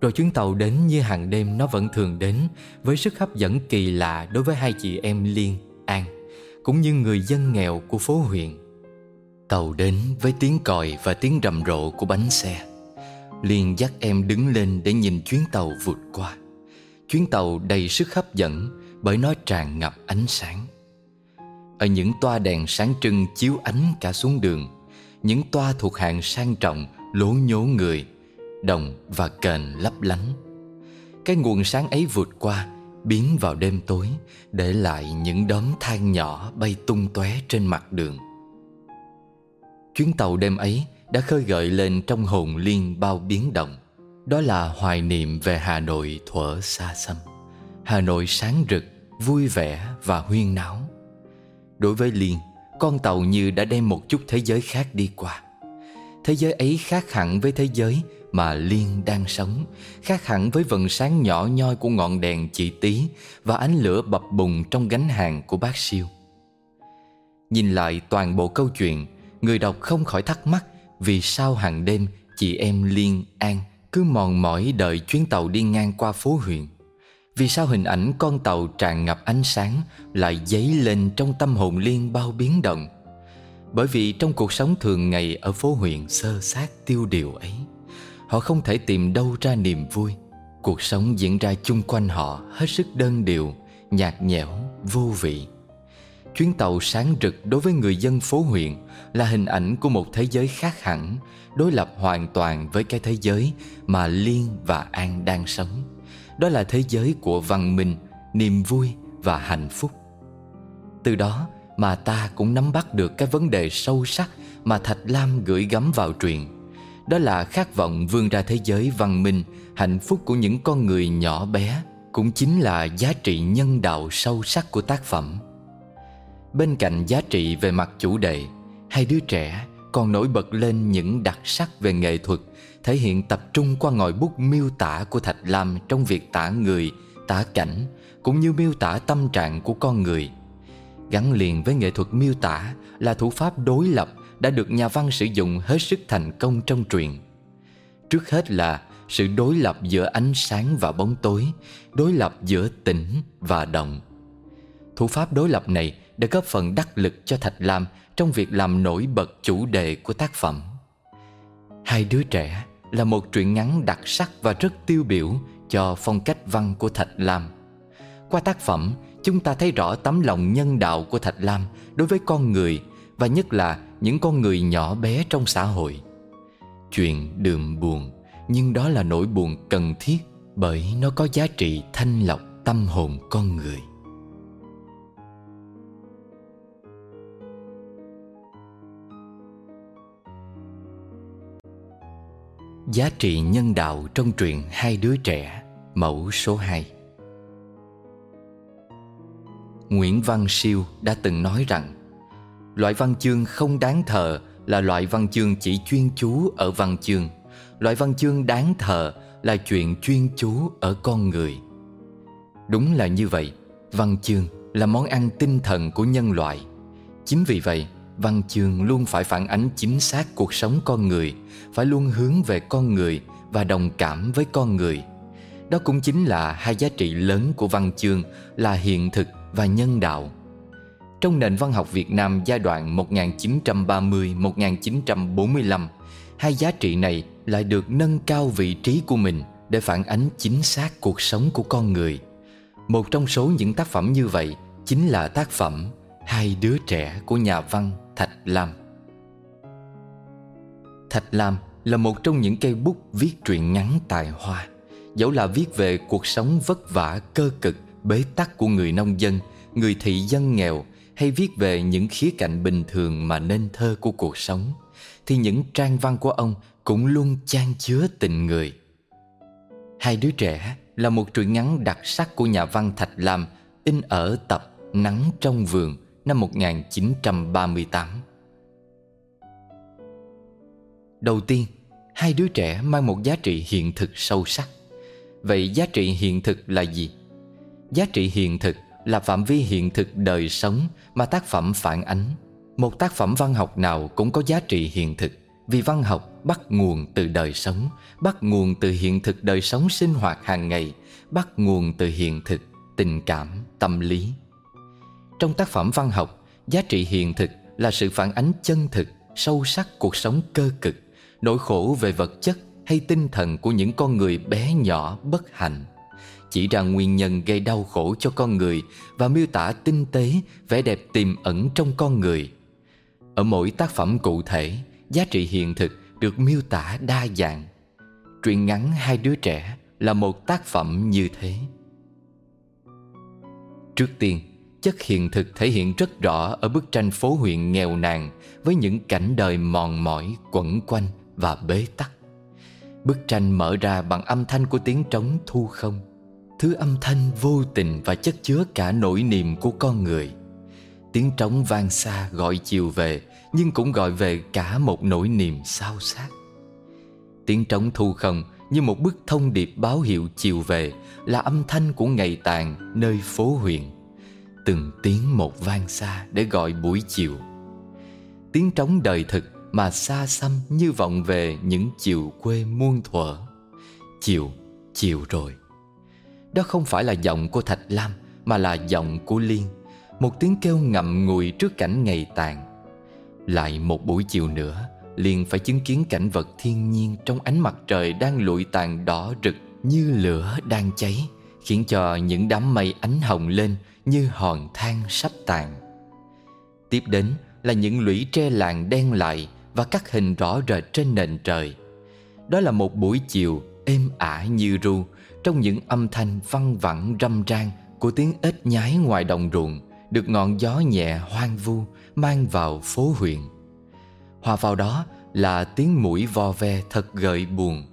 Rồi chuyến tàu đến như hàng đêm nó vẫn thường đến Với sức hấp dẫn kỳ lạ đối với hai chị em Liên, An Cũng như người dân nghèo của phố huyện. Tàu đến với tiếng còi và tiếng rầm rộ của bánh xe. Liên dắt em đứng lên để nhìn chuyến tàu vụt qua. Chuyến tàu đầy sức hấp dẫn bởi nó tràn ngập ánh sáng. Ở những toa đèn sáng trưng chiếu ánh cả xuống đường, những toa thuộc hạng sang trọng lố nhố người, đồng và kền lấp lánh. Cái nguồn sáng ấy vượt qua, biến vào đêm tối, để lại những đốm than nhỏ bay tung tóe trên mặt đường. Chuyến tàu đêm ấy đã khơi gợi lên trong hồn liên bao biến động. Đó là hoài niệm về Hà Nội thuở xa xăm Hà Nội sáng rực, vui vẻ và huyên náo Đối với Liên, con tàu như đã đem một chút thế giới khác đi qua. Thế giới ấy khác hẳn với thế giới mà Liên đang sống, Khác hẳn với vần sáng nhỏ nhoi của ngọn đèn chỉ tí Và ánh lửa bập bùng trong gánh hàng của bác siêu. Nhìn lại toàn bộ câu chuyện, Người đọc không khỏi thắc mắc Vì sao hàng đêm chị em Liên An cứ mòn mỏi đợi chuyến tàu đi ngang qua phố huyện vì sao hình ảnh con tàu tràn ngập ánh sáng Lại dấy lên trong tâm hồn Liên bao biến động? Bởi vì trong cuộc sống thường ngày ở phố huyện sơ sát tiêu điều ấy Họ không thể tìm đâu ra niềm vui. Cuộc sống diễn ra chung quanh họ hết sức đơn điệu, nhạt nhẽo, vô vị. Chuyến tàu sáng rực đối với người dân phố huyện là hình ảnh của một thế giới khác hẳn, đối lập hoàn toàn với cái thế giới mà Liên và An đang sống. Đó là thế giới của văn minh, niềm vui và hạnh phúc. Từ đó mà ta cũng nắm bắt được cái vấn đề sâu sắc mà Thạch Lam gửi gắm vào truyện. Đó là khát vọng vươn ra thế giới văn minh, hạnh phúc của những con người nhỏ bé, cũng chính là giá trị nhân đạo sâu sắc của tác phẩm. Bên cạnh giá trị về mặt chủ đề Hai đứa trẻ còn nổi bật lên những đặc sắc về nghệ thuật Thể hiện tập trung qua ngòi bút miêu tả của Thạch Lam Trong việc tả người, tả cảnh Cũng như miêu tả tâm trạng của con người. Gắn liền với nghệ thuật miêu tả là thủ pháp đối lập Đã được nhà văn sử dụng hết sức thành công trong truyện. Trước hết là sự đối lập giữa ánh sáng và bóng tối Đối lập giữa tĩnh và động. Thủ pháp đối lập này đã góp phần đắc lực cho Thạch Lam trong việc làm nổi bật chủ đề của tác phẩm. Hai đứa trẻ là một truyện ngắn đặc sắc và rất tiêu biểu cho phong cách văn của Thạch Lam. Qua tác phẩm, chúng ta thấy rõ tấm lòng nhân đạo của Thạch Lam đối với con người và nhất là những con người nhỏ bé trong xã hội. Chuyện đượm buồn, nhưng đó là nỗi buồn cần thiết bởi nó có giá trị thanh lọc tâm hồn con người. Giá trị nhân đạo trong truyện Hai đứa trẻ, Mẫu số 2 Nguyễn Văn Siêu đã từng nói rằng, Loại văn chương không đáng thờ là loại văn chương chỉ chuyên chú ở văn chương. Loại văn chương đáng thờ là chuyện chuyên chú ở con người. Đúng là như vậy, Văn chương là món ăn tinh thần của nhân loại. Chính vì vậy văn chương luôn phải phản ánh chính xác cuộc sống con người, phải luôn hướng về con người và đồng cảm với con người. Đó cũng chính là hai giá trị lớn của văn chương là hiện thực và nhân đạo. Trong nền văn học Việt Nam giai đoạn 1930-1945 hai giá trị này lại được nâng cao vị trí của mình để phản ánh chính xác cuộc sống của con người. Một trong số những tác phẩm như vậy chính là tác phẩm Hai đứa trẻ của nhà văn. Thạch Lam. Thạch Lam là một trong những cây bút viết truyện ngắn tài hoa. Dẫu là viết về cuộc sống vất vả cơ cực, bế tắc của người nông dân, người thị dân nghèo hay viết về những khía cạnh bình thường mà nên thơ của cuộc sống thì những trang văn của ông cũng luôn chan chứa tình người. Hai đứa trẻ là một truyện ngắn đặc sắc của nhà văn Thạch Lam in ở tập Nắng trong vườn năm 1938. Đầu tiên, hai đứa trẻ mang một giá trị hiện thực sâu sắc. Vậy giá trị hiện thực là gì? Giá trị hiện thực là phạm vi hiện thực đời sống mà tác phẩm phản ánh. Một tác phẩm văn học nào cũng có giá trị hiện thực vì văn học bắt nguồn từ đời sống, bắt nguồn từ hiện thực đời sống sinh hoạt hàng ngày, bắt nguồn từ hiện thực, tình cảm, tâm lý. Trong tác phẩm văn học, giá trị hiện thực là sự phản ánh chân thực, sâu sắc cuộc sống cơ cực, nỗi khổ về vật chất hay tinh thần của những con người bé nhỏ bất hạnh chỉ ra nguyên nhân gây đau khổ cho con người và miêu tả tinh tế vẻ đẹp tiềm ẩn trong con người. Ở mỗi tác phẩm cụ thể, giá trị hiện thực được miêu tả đa dạng. Truyện ngắn Hai đứa trẻ là một tác phẩm như thế. Trước tiên, chất hiện thực thể hiện rất rõ ở bức tranh phố huyện nghèo nàn với những cảnh đời mòn mỏi, quẩn quanh và bế tắc. Bức tranh mở ra bằng âm thanh của tiếng trống thu không. Thứ âm thanh vô tình và chất chứa cả nỗi niềm của con người. Tiếng trống vang xa gọi chiều về Nhưng cũng gọi về cả một nỗi niềm sao xác Tiếng trống thu không như một bức thông điệp báo hiệu chiều về Là âm thanh của ngày tàn nơi phố huyện. Từng tiếng một vang xa để gọi buổi chiều. Tiếng trống đời thực mà xa xăm như vọng về những chiều quê muôn thuở. Chiều, chiều rồi. Đó không phải là giọng của Thạch Lam Mà là giọng của Liên. Một tiếng kêu ngậm ngùi trước cảnh ngày tàn. Lại một buổi chiều nữa Liên phải chứng kiến cảnh vật thiên nhiên Trong ánh mặt trời đang lụi tàn đỏ rực Như lửa đang cháy Khiến cho những đám mây ánh hồng lên như hòn than sắp tàn Tiếp đến là những lũy tre làng đen lại Và các hình rõ rệt trên nền trời Đó là một buổi chiều êm ả như ru, trong những âm thanh văng vẳng râm ran của tiếng ếch nhái ngoài đồng ruộng, được ngọn gió nhẹ hoang vu mang vào phố huyện. Hòa vào đó là tiếng mũi vo ve thật gợi buồn.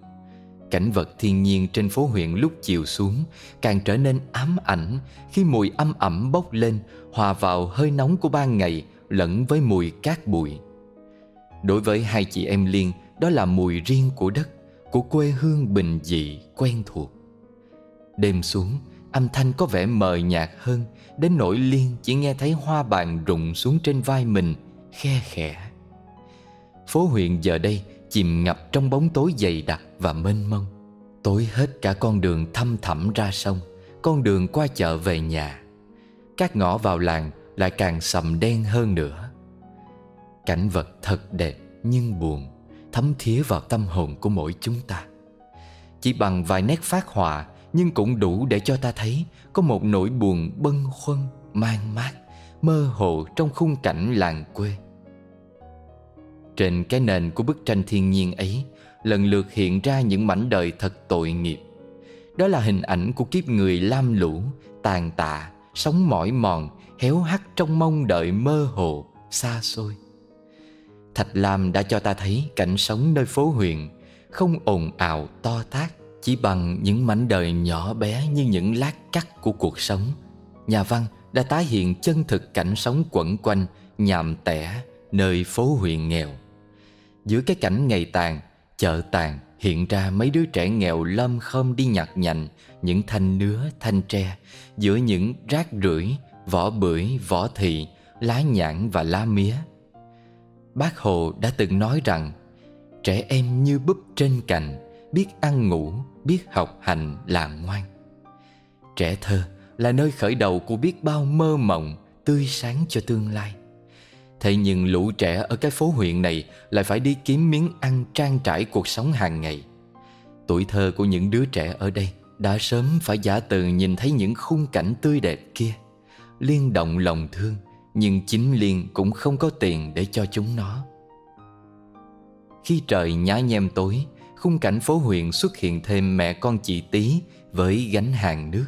Cảnh vật thiên nhiên trên phố huyện lúc chiều xuống càng trở nên ám ảnh khi mùi âm ẩm bốc lên hòa vào hơi nóng của ban ngày lẫn với mùi cát bụi. Đối với hai chị em Liên, đó là mùi riêng của đất, của quê hương bình dị, quen thuộc. Đêm xuống Âm thanh có vẻ mờ nhạt hơn Đến nỗi Liên chỉ nghe thấy hoa bàn rụng xuống trên vai mình Khe khẽ Phố huyện giờ đây chìm ngập trong bóng tối dày đặc và mênh mông. Tối hết cả con đường thăm thẳm ra sông Con đường qua chợ về nhà. Các ngõ vào làng lại càng sầm đen hơn nữa. Cảnh vật thật đẹp nhưng buồn Thấm thía vào tâm hồn của mỗi chúng ta. Chỉ bằng vài nét phát họa nhưng cũng đủ để cho ta thấy có một nỗi buồn bâng khuâng, mang mát, mơ hồ trong khung cảnh làng quê. Trên cái nền của bức tranh thiên nhiên ấy, lần lượt hiện ra những mảnh đời thật tội nghiệp. Đó là hình ảnh của kiếp người lam lũ, tàn tạ, sống mỏi mòn, héo hắt trong mong đợi mơ hồ, xa xôi. Thạch Lam đã cho ta thấy cảnh sống nơi phố huyện, không ồn ào to tát, chỉ bằng những mảnh đời nhỏ bé như những lát cắt của cuộc sống Nhà văn đã tái hiện chân thực cảnh sống quẩn quanh Nhàm tẻ nơi phố huyện nghèo Giữa cái cảnh ngày tàn, chợ tàn Hiện ra mấy đứa trẻ nghèo lâm khom đi nhặt nhạnh Những thanh nứa, thanh tre. Giữa những rác rưởi, vỏ bưởi, vỏ thị Lá nhãn và lá mía. Bác Hồ đã từng nói rằng Trẻ em như búp trên cành Biết ăn ngủ, biết học hành là ngoan. Trẻ thơ là nơi khởi đầu của biết bao mơ mộng Tươi sáng cho tương lai. Thế nhưng lũ trẻ ở cái phố huyện này Lại phải đi kiếm miếng ăn trang trải cuộc sống hàng ngày. Tuổi thơ của những đứa trẻ ở đây Đã sớm phải giả từ nhìn thấy những khung cảnh tươi đẹp kia. Liên động lòng thương, Nhưng chính Liên cũng không có tiền để cho chúng nó. Khi trời nhá nhem tối, khung cảnh phố huyện xuất hiện thêm mẹ con chị Tí với gánh hàng nước.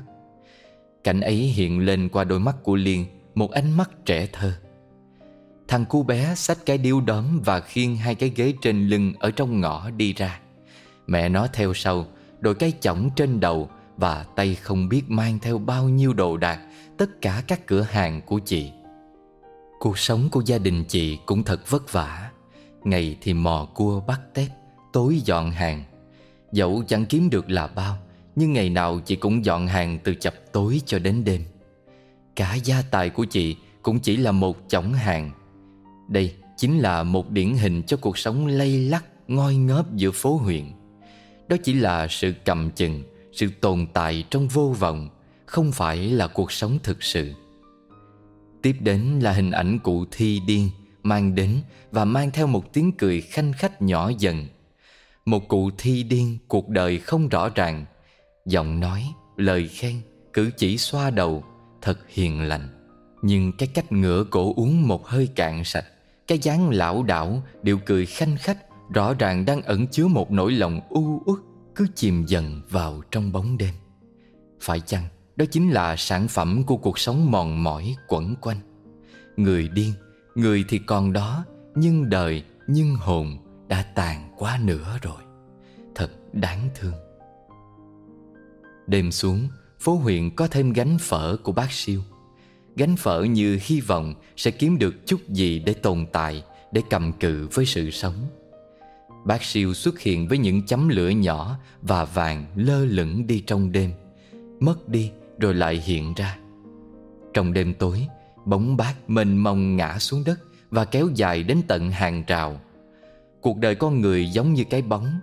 Cảnh ấy hiện lên qua đôi mắt của Liên, Một ánh mắt trẻ thơ. Thằng cu bé xách cái điếu đóm Và khiêng hai cái ghế trên lưng Ở trong ngõ đi ra. Mẹ nó theo sau, Đội cái chỏng trên đầu Và tay không biết mang theo bao nhiêu đồ đạc, Tất cả các cửa hàng của chị. Cuộc sống của gia đình chị cũng thật vất vả. Ngày thì mò cua bắt tép, Tối dọn hàng. Dẫu chẳng kiếm được là bao, Nhưng ngày nào chị cũng dọn hàng từ chập tối cho đến đêm. Cả gia tài của chị cũng chỉ là một chỏng hàng. Đây chính là một điển hình cho cuộc sống lay lắc ngoi ngớp giữa phố huyện Đó chỉ là sự cầm chừng, sự tồn tại trong vô vọng Không phải là cuộc sống thực sự. Tiếp đến là hình ảnh cụ thi điên Mang đến và mang theo một tiếng cười khanh khách nhỏ dần. Một cụ thi điên cuộc đời không rõ ràng. Giọng nói, lời khen, cử chỉ xoa đầu Thật hiền lành. Nhưng cái cách ngửa cổ uống một hơi cạn sạch. Cái dáng lão đảo Điệu cười khanh khách Rõ ràng đang ẩn chứa một nỗi lòng u uất Cứ chìm dần vào trong bóng đêm. Phải chăng đó chính là sản phẩm của cuộc sống mòn mỏi quẩn quanh? Người điên, người thì còn đó Nhưng đời, nhưng hồn đã tàn quá nửa rồi. Thật đáng thương. Đêm xuống, phố huyện có thêm gánh phở của bác siêu. Gánh phở như hy vọng sẽ kiếm được chút gì để tồn tại, Để cầm cự với sự sống. Bác siêu xuất hiện với những chấm lửa nhỏ và vàng lơ lửng đi trong đêm. Mất đi rồi lại hiện ra. Trong đêm tối, Bóng bát mênh mông ngã xuống đất Và kéo dài đến tận hàng rào. Cuộc đời con người giống như cái bóng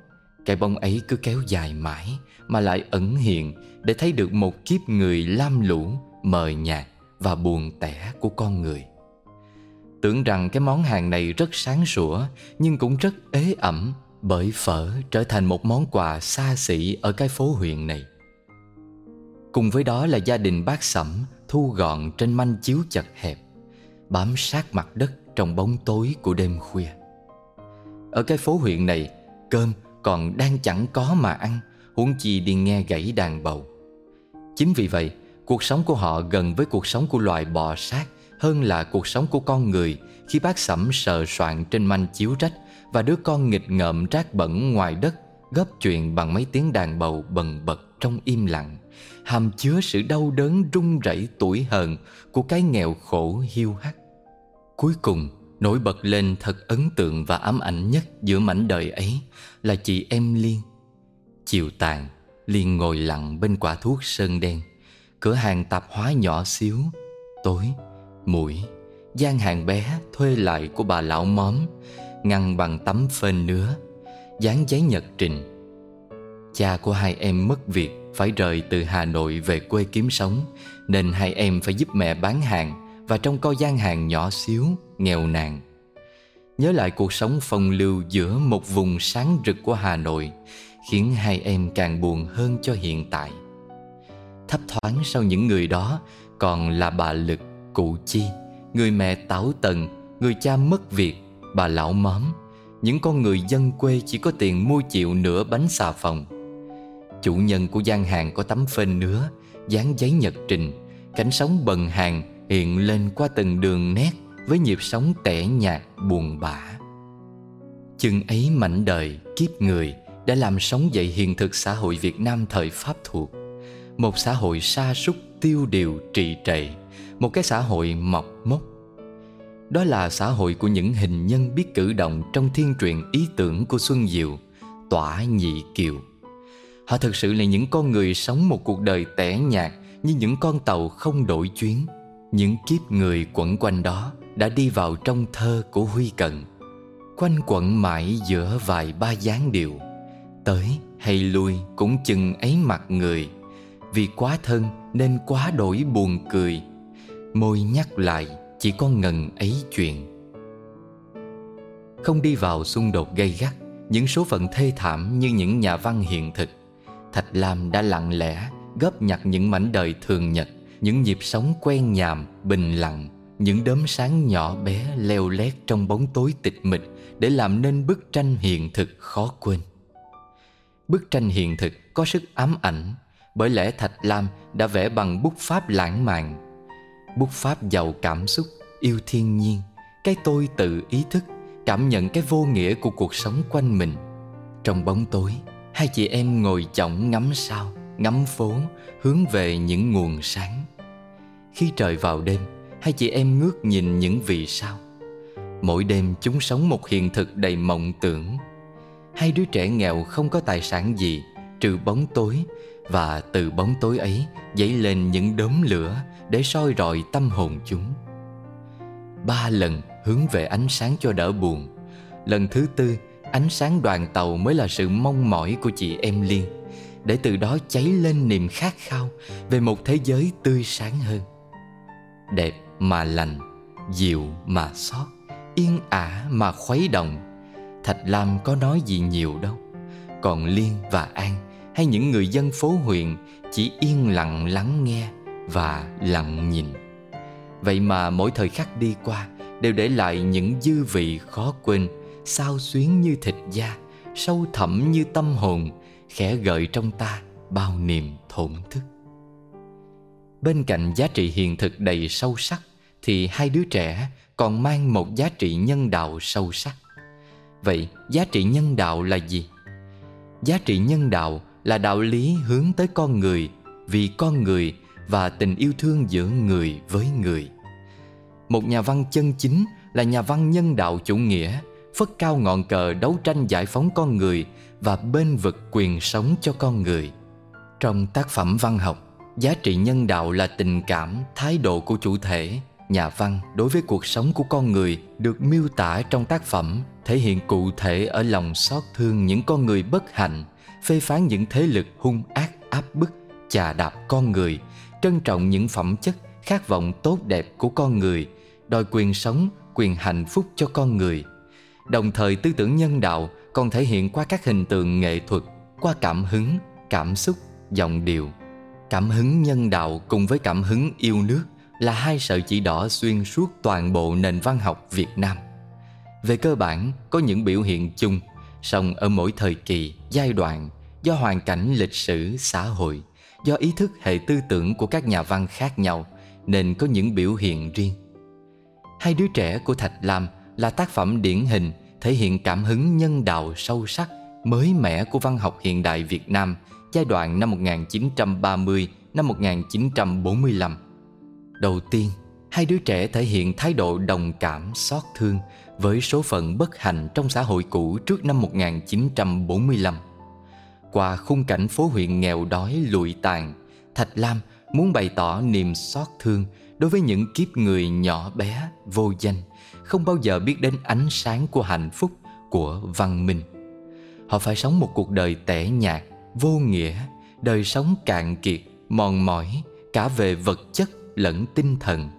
Cái bóng ấy cứ kéo dài mãi Mà lại ẩn hiện Để thấy được một kiếp người lam lũ, Mờ nhạt và buồn tẻ của con người. Tưởng rằng cái món hàng này rất sáng sủa, Nhưng cũng rất ế ẩm Bởi phở trở thành một món quà xa xỉ Ở cái phố huyện này. Cùng với đó là gia đình bác sẩm Thu gọn trên manh chiếu chật hẹp, Bám sát mặt đất trong bóng tối của đêm khuya. Ở cái phố huyện này, Cơm còn đang chẳng có mà ăn, Huống chi đi nghe gãy đàn bầu. Chính vì vậy Cuộc sống của họ gần với cuộc sống của loài bò sát Hơn là cuộc sống của con người Khi bác sẩm sờ soạn trên manh chiếu rách Và đứa con nghịch ngợm rác bẩn ngoài đất Góp chuyện bằng mấy tiếng đàn bầu bần bật trong im lặng hàm chứa sự đau đớn run rẩy tuổi hờn của cái nghèo khổ hiu hắt. Cuối cùng, nổi bật lên thật ấn tượng và ám ảnh nhất giữa mảnh đời ấy là chị em Liên. Chiều tàn, Liên ngồi lặng bên quả thuốc sơn đen, cửa hàng tạp hóa nhỏ xíu, tối, mũi, gian hàng bé thuê lại của bà lão móm, ngăn bằng tấm phên nứa, dán giấy nhật trình. Cha của hai em mất việc phải rời từ Hà Nội về quê kiếm sống Nên hai em phải giúp mẹ bán hàng Và trong co gian hàng nhỏ xíu, nghèo nàn. Nhớ lại cuộc sống phong lưu giữa một vùng sáng rực của Hà Nội Khiến hai em càng buồn hơn cho hiện tại. Thấp thoáng sau những người đó Còn là bà Lực, cụ Chi Người mẹ Tảo Tần, người cha mất việc, bà Lão Móm. Những con người dân quê chỉ có tiền mua chịu nửa bánh xà phòng. Chủ nhân của gian hàng có tấm phên nứa Dán giấy nhật trình. Cảnh sống bần hàng hiện lên qua từng đường nét Với nhịp sống tẻ nhạt buồn bã. Chừng ấy mảnh đời kiếp người Đã làm sống dậy hiện thực xã hội Việt Nam thời Pháp thuộc. Một xã hội sa sút tiêu điều trì trệ, Một cái xã hội mọc mốc. Đó là xã hội của những hình nhân biết cử động Trong thiên truyện ý tưởng của Xuân Diệu, Tỏa nhị kiều. Họ thực sự là những con người sống một cuộc đời tẻ nhạt Như những con tàu không đổi chuyến. Những kiếp người quẩn quanh đó Đã đi vào trong thơ của Huy Cận. Quanh quẩn mãi giữa vài ba dáng điệu, Tới hay lui cũng chừng ấy mặt người. Vì quá thân nên quá đổi buồn cười. Môi nhắc lại chỉ có ngần ấy chuyện. Không đi vào xung đột gây gắt Những số phận thê thảm như những nhà văn hiện thực. Thạch Lam đã lặng lẽ góp nhặt những mảnh đời thường nhật Những nhịp sống quen nhàm, bình lặng Những đốm sáng nhỏ bé leo lét trong bóng tối tịch mịch Để làm nên bức tranh hiện thực khó quên. Bức tranh hiện thực có sức ám ảnh bởi lẽ Thạch Lam đã vẽ bằng bút pháp lãng mạn. Bút pháp giàu cảm xúc, Yêu thiên nhiên. Cái tôi tự ý thức, Cảm nhận cái vô nghĩa của cuộc sống quanh mình. Trong bóng tối, Hai chị em ngồi chỏng ngắm sao, Ngắm phố, Hướng về những nguồn sáng. Khi trời vào đêm, Hai chị em ngước nhìn những vì sao. Mỗi đêm chúng sống một hiện thực đầy mộng tưởng. Hai đứa trẻ nghèo không có tài sản gì, Trừ bóng tối và từ bóng tối ấy, Dấy lên những đốm lửa Để soi rọi tâm hồn chúng. Ba lần hướng về ánh sáng cho đỡ buồn. Lần thứ tư, Ánh sáng đoàn tàu mới là sự mong mỏi của chị em Liên, Để từ đó cháy lên niềm khát khao Về một thế giới tươi sáng hơn. Đẹp mà lành, Dịu mà xót, Yên ả mà khuấy động. Thạch Lam có nói gì nhiều đâu, Còn Liên và An hay những người dân phố huyện Chỉ yên lặng lắng nghe Và lặng nhìn. Vậy mà mỗi thời khắc đi qua Đều để lại những dư vị khó quên, Sao xuyến như thịt da, Sâu thẳm như tâm hồn, Khẽ gợi trong ta bao niềm thổn thức. Bên cạnh giá trị hiện thực đầy sâu sắc Thì hai đứa trẻ còn mang một giá trị nhân đạo sâu sắc. Vậy giá trị nhân đạo là gì? Giá trị nhân đạo là đạo lý hướng tới con người Vì con người và tình yêu thương giữa người với người. Một nhà văn chân chính là nhà văn nhân đạo chủ nghĩa Phất cao ngọn cờ đấu tranh giải phóng con người Và bên vực quyền sống cho con người. Trong tác phẩm văn học Giá trị nhân đạo là tình cảm, thái độ của chủ thể Nhà văn đối với cuộc sống của con người Được miêu tả trong tác phẩm Thể hiện cụ thể ở lòng xót thương những con người bất hạnh Phê phán những thế lực hung ác áp bức Chà đạp con người Trân trọng những phẩm chất khát vọng tốt đẹp của con người Đòi quyền sống, quyền hạnh phúc cho con người Đồng thời tư tưởng nhân đạo còn thể hiện qua các hình tượng nghệ thuật Qua cảm hứng, cảm xúc, giọng điệu Cảm hứng nhân đạo cùng với cảm hứng yêu nước là hai sợi chỉ đỏ xuyên suốt toàn bộ nền văn học Việt Nam. Về cơ bản, có những biểu hiện chung, song ở mỗi thời kỳ, giai đoạn, do hoàn cảnh lịch sử, xã hội, do ý thức hệ tư tưởng của các nhà văn khác nhau, nên có những biểu hiện riêng. Hai đứa trẻ của Thạch Lam là tác phẩm điển hình thể hiện cảm hứng nhân đạo sâu sắc, mới mẻ của văn học hiện đại Việt Nam giai đoạn năm 1930 năm 1945. Đầu tiên, hai đứa trẻ thể hiện thái độ đồng cảm, xót thương với số phận bất hạnh trong xã hội cũ trước năm 1945. Qua khung cảnh phố huyện nghèo đói lụi tàn, Thạch Lam muốn bày tỏ niềm xót thương đối với những kiếp người nhỏ bé, vô danh, không bao giờ biết đến ánh sáng của hạnh phúc, của văn minh. Họ phải sống một cuộc đời tẻ nhạt, vô nghĩa, đời sống cạn kiệt, mòn mỏi, cả về vật chất lẫn tinh thần.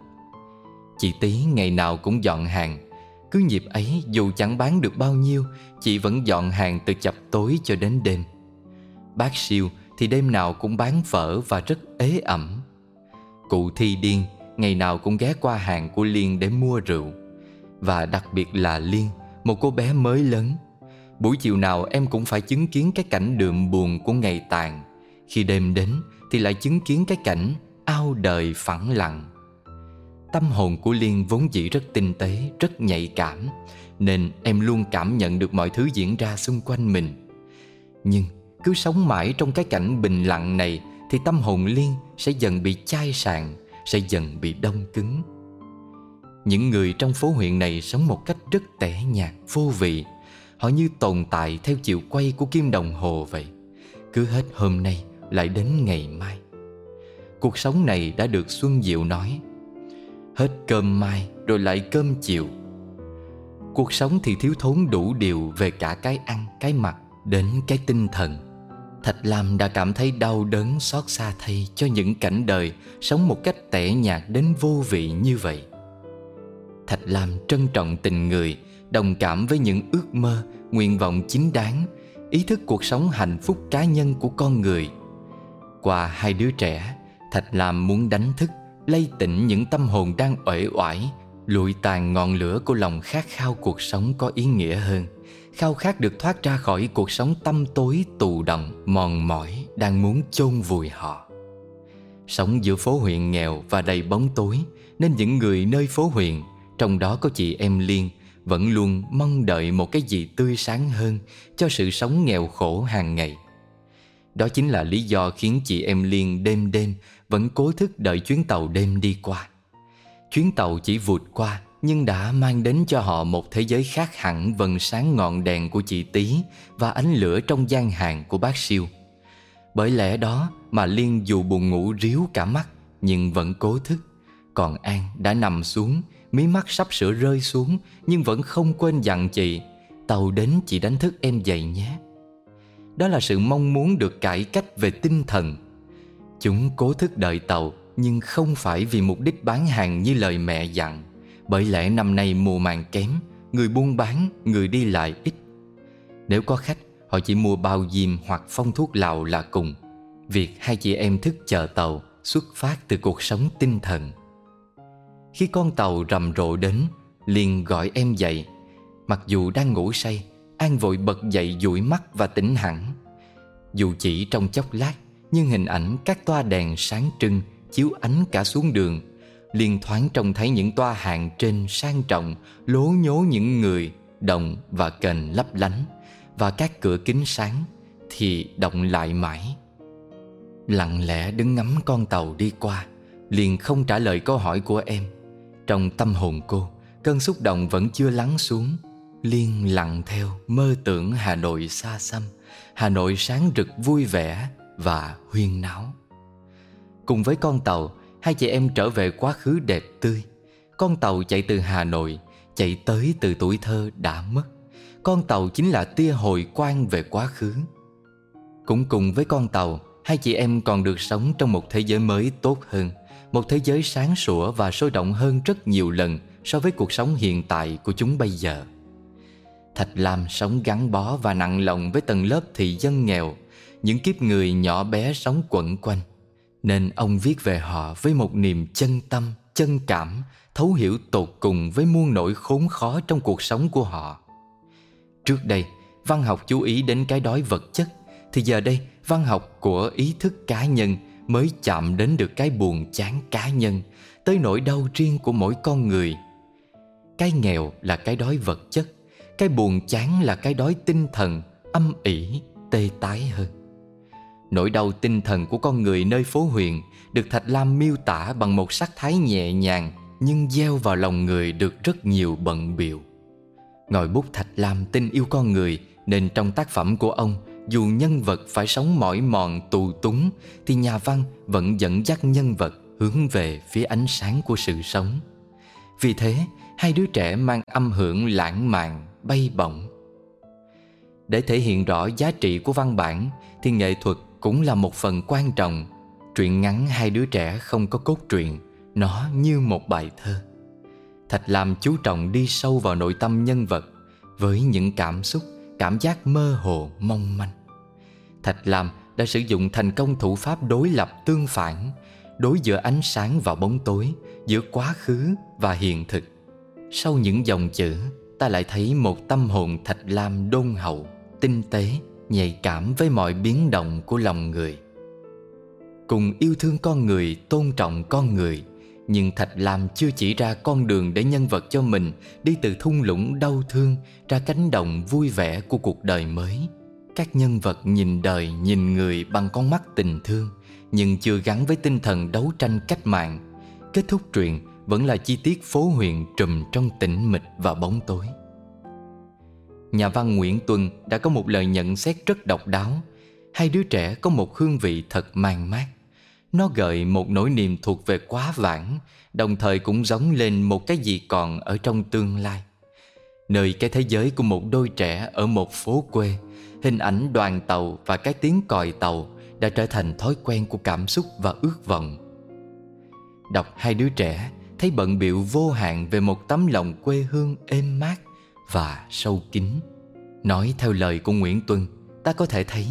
Chị Tí ngày nào cũng dọn hàng, cứ nhịp ấy dù chẳng bán được bao nhiêu, chị vẫn dọn hàng từ chập tối cho đến đêm. Bác siêu thì đêm nào cũng bán phở và rất ế ẩm. Cụ Thi Điên ngày nào cũng ghé qua hàng của Liên để mua rượu. Và đặc biệt là Liên, một cô bé mới lớn. Buổi chiều nào em cũng phải chứng kiến cái cảnh đượm buồn của ngày tàn. Khi đêm đến thì lại chứng kiến cái cảnh ao đời phẳng lặng. Tâm hồn của Liên vốn dĩ rất tinh tế, rất nhạy cảm, nên em luôn cảm nhận được mọi thứ diễn ra xung quanh mình. Nhưng cứ sống mãi trong cái cảnh bình lặng này thì tâm hồn Liên sẽ dần bị chai sạn, sẽ dần bị đông cứng. Những người trong phố huyện này sống một cách rất tẻ nhạt, vô vị. Họ như tồn tại theo chiều quay của kim đồng hồ vậy. Cứ hết hôm nay lại đến ngày mai. Cuộc sống này đã được Xuân Diệu nói Hết cơm mai rồi lại cơm chiều. Cuộc sống thì thiếu thốn đủ điều về cả cái ăn, cái mặc đến cái tinh thần. Thạch Lam đã cảm thấy đau đớn xót xa thay cho những cảnh đời Sống một cách tẻ nhạt đến vô vị như vậy. Thạch Lam trân trọng tình người Đồng cảm với những ước mơ, nguyện vọng chính đáng Ý thức cuộc sống hạnh phúc cá nhân của con người. Qua hai đứa trẻ Thạch Lam muốn đánh thức Lay tỉnh những tâm hồn đang uể oải, Lụi tàn ngọn lửa của lòng khát khao cuộc sống có ý nghĩa hơn. Khao khát được thoát ra khỏi cuộc sống tâm tối, tù động Mòn mỏi, đang muốn chôn vùi họ. Sống giữa phố huyện nghèo và đầy bóng tối, Nên những người nơi phố huyện, Trong đó có chị em Liên, Vẫn luôn mong đợi một cái gì tươi sáng hơn Cho sự sống nghèo khổ hàng ngày. Đó chính là lý do khiến chị em Liên đêm đêm vẫn cố thức đợi chuyến tàu đêm đi qua Chuyến tàu chỉ vụt qua nhưng đã mang đến cho họ một thế giới khác hẳn vần sáng ngọn đèn của chị Tý và ánh lửa trong gian hàng của bác siêu. Bởi lẽ đó mà Liên dù buồn ngủ ríu cả mắt nhưng vẫn cố thức. Còn An đã nằm xuống, mí mắt sắp sửa rơi xuống nhưng vẫn không quên dặn chị Tàu đến chị đánh thức em dậy nhé. Đó là sự mong muốn được cải cách về tinh thần. Chúng cố thức đợi tàu nhưng không phải vì mục đích bán hàng như lời mẹ dặn. Bởi lẽ năm nay mùa màng kém Người buôn bán, người đi lại ít. Nếu có khách Họ chỉ mua bao diêm hoặc phong thuốc lào là cùng. Việc hai chị em thức chờ tàu Xuất phát từ cuộc sống tinh thần. Khi con tàu rầm rộ đến liền gọi em dậy. Mặc dù đang ngủ say An vội bật dậy dụi mắt và tỉnh hẳn. Dù chỉ trong chốc lát nhưng hình ảnh các toa đèn sáng trưng Chiếu ánh cả xuống đường, liền thoáng trông thấy những toa hàng trên sang trọng, lố nhố những người, đồng và kềnh lấp lánh. Và các cửa kính sáng thì động lại mãi. Lặng lẽ đứng ngắm con tàu đi qua, liền không trả lời câu hỏi của em. Trong tâm hồn cô, cơn xúc động vẫn chưa lắng xuống liên lặng theo mơ tưởng hà nội xa xăm, hà nội sáng rực vui vẻ và huyên náo. Cùng với con tàu, Hai chị em trở về quá khứ đẹp tươi. Con tàu chạy từ Hà Nội, Chạy tới từ tuổi thơ đã mất. Con tàu chính là tia hồi quang về quá khứ. Cũng cùng với con tàu, Hai chị em còn được sống trong một thế giới mới tốt hơn, Một thế giới sáng sủa và sôi động hơn rất nhiều lần So với cuộc sống hiện tại của chúng bây giờ. Thạch Lam sống gắn bó và nặng lòng với tầng lớp thị dân nghèo những kiếp người nhỏ bé sống quẩn quanh. Nên ông viết về họ với một niềm chân tâm, chân cảm Thấu hiểu tột cùng với muôn nỗi khốn khó trong cuộc sống của họ. Trước đây, văn học chú ý đến cái đói vật chất Thì giờ đây, văn học của ý thức cá nhân Mới chạm đến được cái buồn chán cá nhân Tới nỗi đau riêng của mỗi con người. Cái nghèo là cái đói vật chất Cái buồn chán là cái đói tinh thần Âm ỉ, tê tái hơn. Nỗi đau tinh thần của con người nơi phố huyền Được Thạch Lam miêu tả bằng một sắc thái nhẹ nhàng Nhưng gieo vào lòng người được rất nhiều bận biệu Ngòi bút Thạch Lam tin yêu con người Nên trong tác phẩm của ông Dù nhân vật phải sống mỏi mòn tù túng Thì nhà văn vẫn dẫn dắt nhân vật Hướng về phía ánh sáng của sự sống. Vì thế hai đứa trẻ mang âm hưởng lãng mạn, bay bổng. Để thể hiện rõ giá trị của văn bản Thì nghệ thuật cũng là một phần quan trọng. Truyện ngắn hai đứa trẻ không có cốt truyện Nó như một bài thơ. Thạch làm chú trọng đi sâu vào nội tâm nhân vật Với những cảm xúc, cảm giác mơ hồ, mong manh. Thạch Lam đã sử dụng thành công thủ pháp đối lập tương phản Đối giữa ánh sáng và bóng tối Giữa quá khứ và hiện thực. Sau những dòng chữ Ta lại thấy một tâm hồn Thạch Lam đôn hậu, tinh tế nhạy cảm với mọi biến động của lòng người. Cùng yêu thương con người, tôn trọng con người, nhưng thạch lam chưa chỉ ra con đường để nhân vật cho mình đi từ thung lũng đau thương ra cánh đồng vui vẻ của cuộc đời mới. Các nhân vật nhìn đời, nhìn người bằng con mắt tình thương, nhưng chưa gắn với tinh thần đấu tranh cách mạng. Kết thúc truyện vẫn là chi tiết phố huyện trùm trong tĩnh mịch và bóng tối. Nhà văn Nguyễn Tuân đã có một lời nhận xét rất độc đáo. Hai đứa trẻ có một hương vị thật mang mát. Nó gợi một nỗi niềm thuộc về quá vãng, Đồng thời cũng giống lên một cái gì còn ở trong tương lai. Nơi cái thế giới của một đôi trẻ ở một phố quê, Hình ảnh đoàn tàu và cái tiếng còi tàu Đã trở thành thói quen của cảm xúc và ước vọng. Đọc hai đứa trẻ, Thấy bận biệu vô hạn về một tấm lòng quê hương êm mát và sâu kín. Nói theo lời của Nguyễn Tuân, Ta có thể thấy,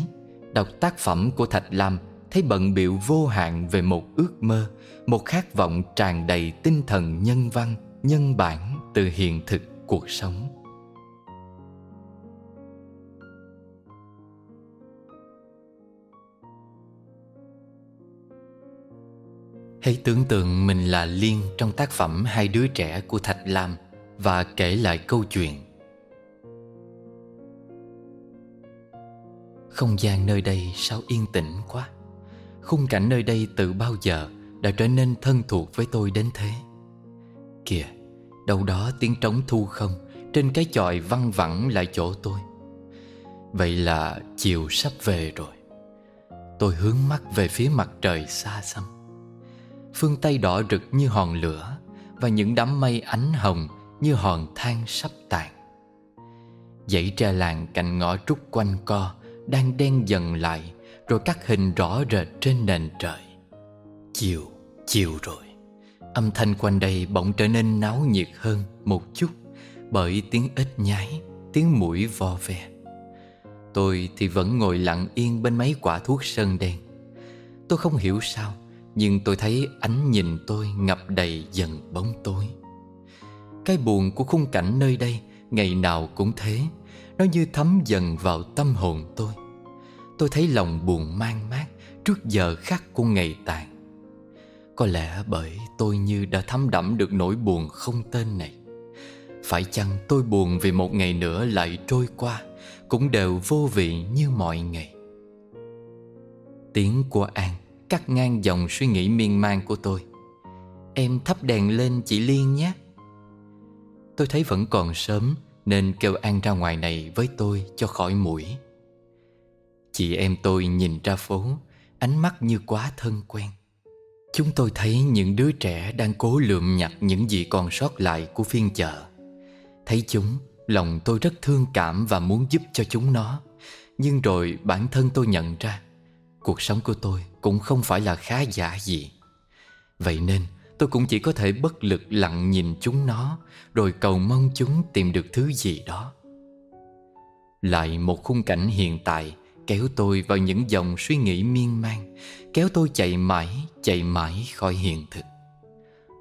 Đọc tác phẩm của Thạch Lam, Thấy bận biệu vô hạn về một ước mơ, Một khát vọng tràn đầy tinh thần nhân văn, Nhân bản từ hiện thực cuộc sống. Hãy tưởng tượng mình là Liên trong tác phẩm Hai đứa trẻ của Thạch Lam Và kể lại câu chuyện. Không gian nơi đây sao yên tĩnh quá? Khung cảnh nơi đây từ bao giờ Đã trở nên thân thuộc với tôi đến thế? Kìa, Đâu đó tiếng trống thu không, Trên cái chòi văng vẳng lại chỗ tôi. Vậy là chiều sắp về rồi. Tôi hướng mắt về phía mặt trời xa xăm. Phương Tây đỏ rực như hòn lửa Và những đám mây ánh hồng như hòn than sắp tàn. Dãy tre làng cạnh ngõ trúc quanh co đang đen dần lại Rồi cắt hình rõ rệt trên nền trời. Chiều, chiều rồi. Âm thanh quanh đây bỗng trở nên náo nhiệt hơn một chút Bởi tiếng ếch nhái, tiếng mũi vo ve. Tôi thì vẫn ngồi lặng yên bên mấy quả thuốc sơn đen. Tôi không hiểu sao Nhưng tôi thấy ánh nhìn tôi ngập đầy dần bóng tối. Cái buồn của khung cảnh nơi đây Ngày nào cũng thế. Nó như thấm dần vào tâm hồn tôi. Tôi thấy lòng buồn mang mát Trước giờ khắc của ngày tàn. Có lẽ bởi tôi như đã thấm đẫm được nỗi buồn không tên này. Phải chăng tôi buồn vì một ngày nữa lại trôi qua, cũng đều vô vị như mọi ngày? Tiếng của An cắt ngang dòng suy nghĩ miên man của tôi. Em thắp đèn lên chị Liên nhé. Tôi thấy vẫn còn sớm nên kêu An ra ngoài này với tôi cho khỏi mũi. Chị em tôi nhìn ra phố, Ánh mắt như quá thân quen. Chúng tôi thấy những đứa trẻ đang cố lượm nhặt những gì còn sót lại của phiên chợ. Thấy chúng, Lòng tôi rất thương cảm và muốn giúp cho chúng nó. Nhưng rồi bản thân tôi nhận ra, Cuộc sống của tôi cũng không phải là khá giả gì. Vậy nên tôi cũng chỉ có thể bất lực lặng nhìn chúng nó Rồi cầu mong chúng tìm được thứ gì đó. Lại một khung cảnh hiện tại Kéo tôi vào những dòng suy nghĩ miên man Kéo tôi chạy mãi, chạy mãi khỏi hiện thực.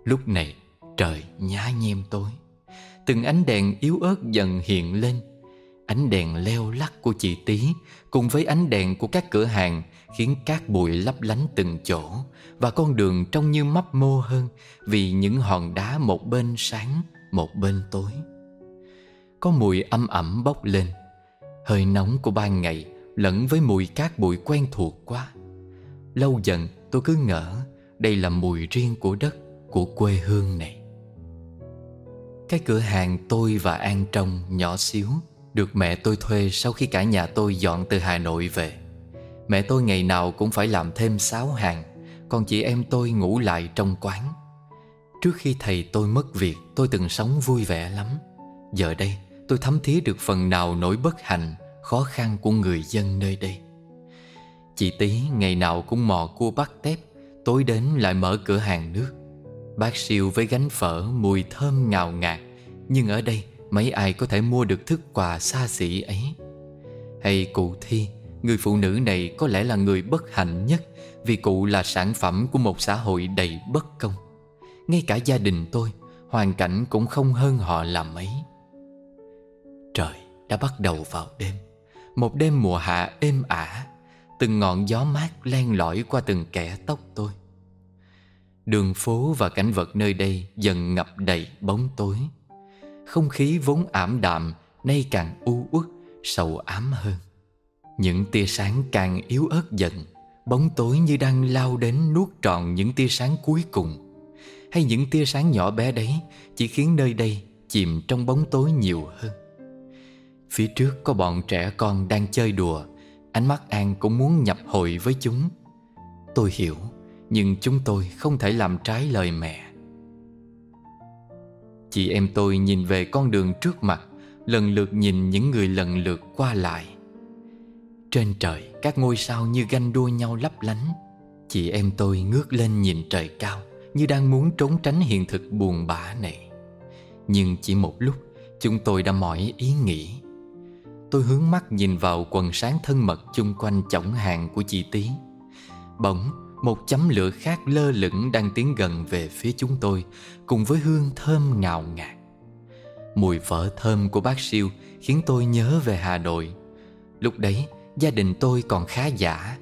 Lúc này trời nhá nhem tối. Từng ánh đèn yếu ớt dần hiện lên. Ánh đèn leo lắc của chị Tí Cùng với ánh đèn của các cửa hàng Khiến cát bụi lấp lánh từng chỗ và con đường trông như mấp mô hơn Vì những hòn đá một bên sáng, Một bên tối. Có mùi âm ẩm bốc lên. Hơi nóng của ban ngày Lẫn với mùi cát bụi quen thuộc quá. Lâu dần tôi cứ ngỡ Đây là mùi riêng của đất, Của quê hương này. Cái cửa hàng tôi và An trong nhỏ xíu Được mẹ tôi thuê sau khi cả nhà tôi dọn từ Hà Nội về. Mẹ tôi ngày nào cũng phải làm thêm sáu hàng còn chị em tôi ngủ lại trong quán. Trước khi thầy tôi mất việc, Tôi từng sống vui vẻ lắm. Giờ đây, tôi thấm thía được phần nào nỗi bất hạnh, Khó khăn của người dân nơi đây. Chị Tí ngày nào cũng mò cua bắt tép, Tối đến lại mở cửa hàng nước. Bác siêu với gánh phở mùi thơm ngào ngạt, Nhưng ở đây mấy ai có thể mua được thức quà xa xỉ ấy? Hay cụ Thi, Người phụ nữ này có lẽ là người bất hạnh nhất vì cụ là sản phẩm của một xã hội đầy bất công. Ngay cả gia đình tôi Hoàn cảnh cũng không hơn họ là mấy. Trời đã bắt đầu vào đêm. Một đêm mùa hạ êm ả Từng ngọn gió mát len lỏi qua từng kẻ tóc tôi. Đường phố và cảnh vật nơi đây dần ngập đầy bóng tối. Không khí vốn ảm đạm nay càng u uất, sầu ám hơn. Những tia sáng càng yếu ớt dần. Bóng tối như đang lao đến nuốt trọn những tia sáng cuối cùng. Hay những tia sáng nhỏ bé đấy Chỉ khiến nơi đây chìm trong bóng tối nhiều hơn. Phía trước có bọn trẻ con đang chơi đùa. Ánh mắt An cũng muốn nhập hội với chúng. Tôi hiểu, nhưng chúng tôi không thể làm trái lời mẹ. Chị em tôi nhìn về con đường trước mặt, Lần lượt nhìn những người lần lượt qua lại. Trên trời, các ngôi sao như ganh đua nhau lấp lánh. Chị em tôi ngước lên nhìn trời cao, Như đang muốn trốn tránh hiện thực buồn bã này. Nhưng chỉ một lúc, Chúng tôi đã mỏi ý nghĩ. Tôi hướng mắt nhìn vào quần sáng thân mật chung quanh chổng hàng của chị Tí Bỗng, một chấm lửa khác lơ lửng đang tiến gần về phía chúng tôi, Cùng với hương thơm ngào ngạt. Mùi phở thơm của bác siêu khiến tôi nhớ về Hà Nội. Lúc đấy gia đình tôi còn khá giả.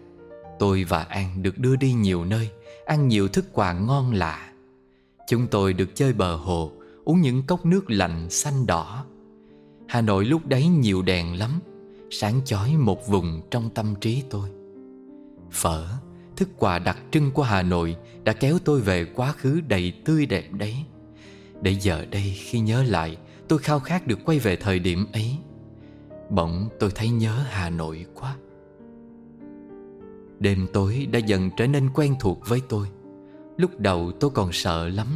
Tôi và An được đưa đi nhiều nơi, Ăn nhiều thức quà ngon lạ. Chúng tôi được chơi bờ hồ, Uống những cốc nước lạnh xanh đỏ. Hà Nội lúc đấy nhiều đèn lắm, Sáng chói một vùng trong tâm trí tôi. Phở, Thức quà đặc trưng của Hà Nội Đã kéo tôi về quá khứ đầy tươi đẹp đấy. Để giờ đây, khi nhớ lại, Tôi khao khát được quay về thời điểm ấy. Bỗng tôi thấy nhớ Hà Nội quá. Đêm tối đã dần trở nên quen thuộc với tôi. Lúc đầu tôi còn sợ lắm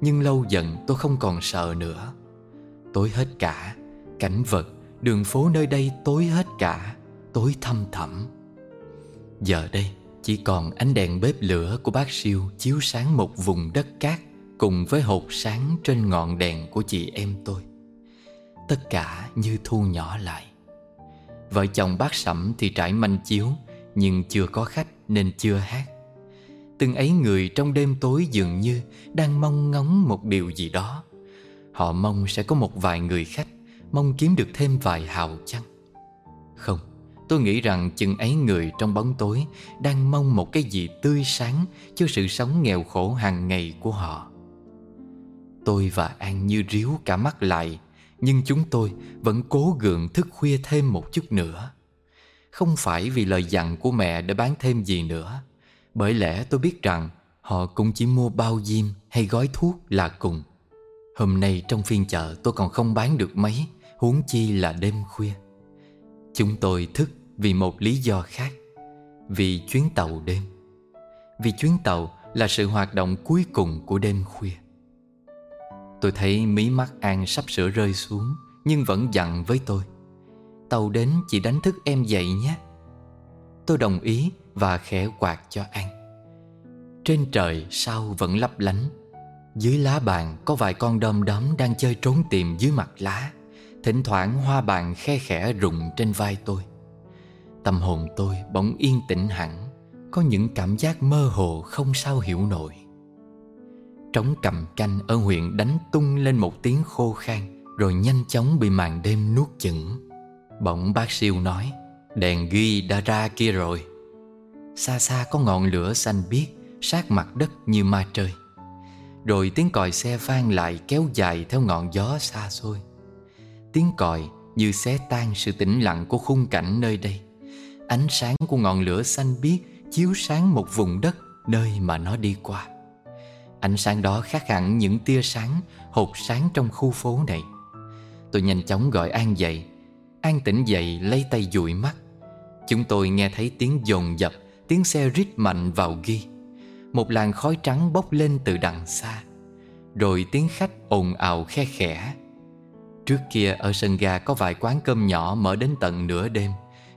Nhưng lâu dần tôi không còn sợ nữa. Tối hết cả Cảnh vật, đường phố nơi đây tối hết cả Tối thâm thẳm. Giờ đây chỉ còn ánh đèn bếp lửa của bác siêu Chiếu sáng một vùng đất cát Cùng với hột sáng trên ngọn đèn của chị em tôi. Tất cả như thu nhỏ lại. Vợ chồng bác sẩm thì trải manh chiếu, Nhưng chưa có khách nên chưa hát. Từng ấy người trong đêm tối dường như Đang mong ngóng một điều gì đó. Họ mong sẽ có một vài người khách, Mong kiếm được thêm vài hào chăng? Không, Tôi nghĩ rằng chừng ấy người trong bóng tối Đang mong một cái gì tươi sáng Cho sự sống nghèo khổ hàng ngày của họ. Tôi và An như ríu cả mắt lại nhưng chúng tôi vẫn cố gượng thức khuya thêm một chút nữa. Không phải vì lời dặn của mẹ để bán thêm gì nữa. Bởi lẽ tôi biết rằng Họ cũng chỉ mua bao diêm hay gói thuốc là cùng. Hôm nay trong phiên chợ tôi còn không bán được mấy, Huống chi là đêm khuya. Chúng tôi thức vì một lý do khác, Vì chuyến tàu đêm. Vì chuyến tàu là sự hoạt động cuối cùng của đêm khuya. Tôi thấy mí mắt An sắp sửa rơi xuống, Nhưng vẫn dặn với tôi, Tàu đến chỉ đánh thức em dậy nhé. Tôi đồng ý và khẽ quạt cho An. Trên trời sao vẫn lấp lánh. Dưới lá bàn có vài con đom đóm đang chơi trốn tìm dưới mặt lá. Thỉnh thoảng hoa bàn khe khẽ rụng trên vai tôi. Tâm hồn tôi bỗng yên tĩnh hẳn, Có những cảm giác mơ hồ không sao hiểu nổi. Trống cầm canh ở huyện đánh tung lên một tiếng khô khan, Rồi nhanh chóng bị màn đêm nuốt chửng. Bỗng bác siêu nói, Đèn ghi đã ra kia rồi. Xa xa có ngọn lửa xanh biếc Sát mặt đất như ma trời. Rồi tiếng còi xe vang lại kéo dài theo ngọn gió xa xôi. Tiếng còi như xé tan sự tĩnh lặng của khung cảnh nơi đây. Ánh sáng của ngọn lửa xanh biếc chiếu sáng một vùng đất nơi mà nó đi qua. Ánh sáng đó khác hẳn những tia sáng hột sáng trong khu phố này. Tôi nhanh chóng gọi An dậy. An tỉnh dậy lấy tay dụi mắt. Chúng tôi nghe thấy tiếng dồn dập, Tiếng xe rít mạnh vào ghi. Một làn khói trắng bốc lên từ đằng xa, Rồi tiếng khách ồn ào khe khẽ. Trước kia ở sân ga có vài quán cơm nhỏ mở đến tận nửa đêm,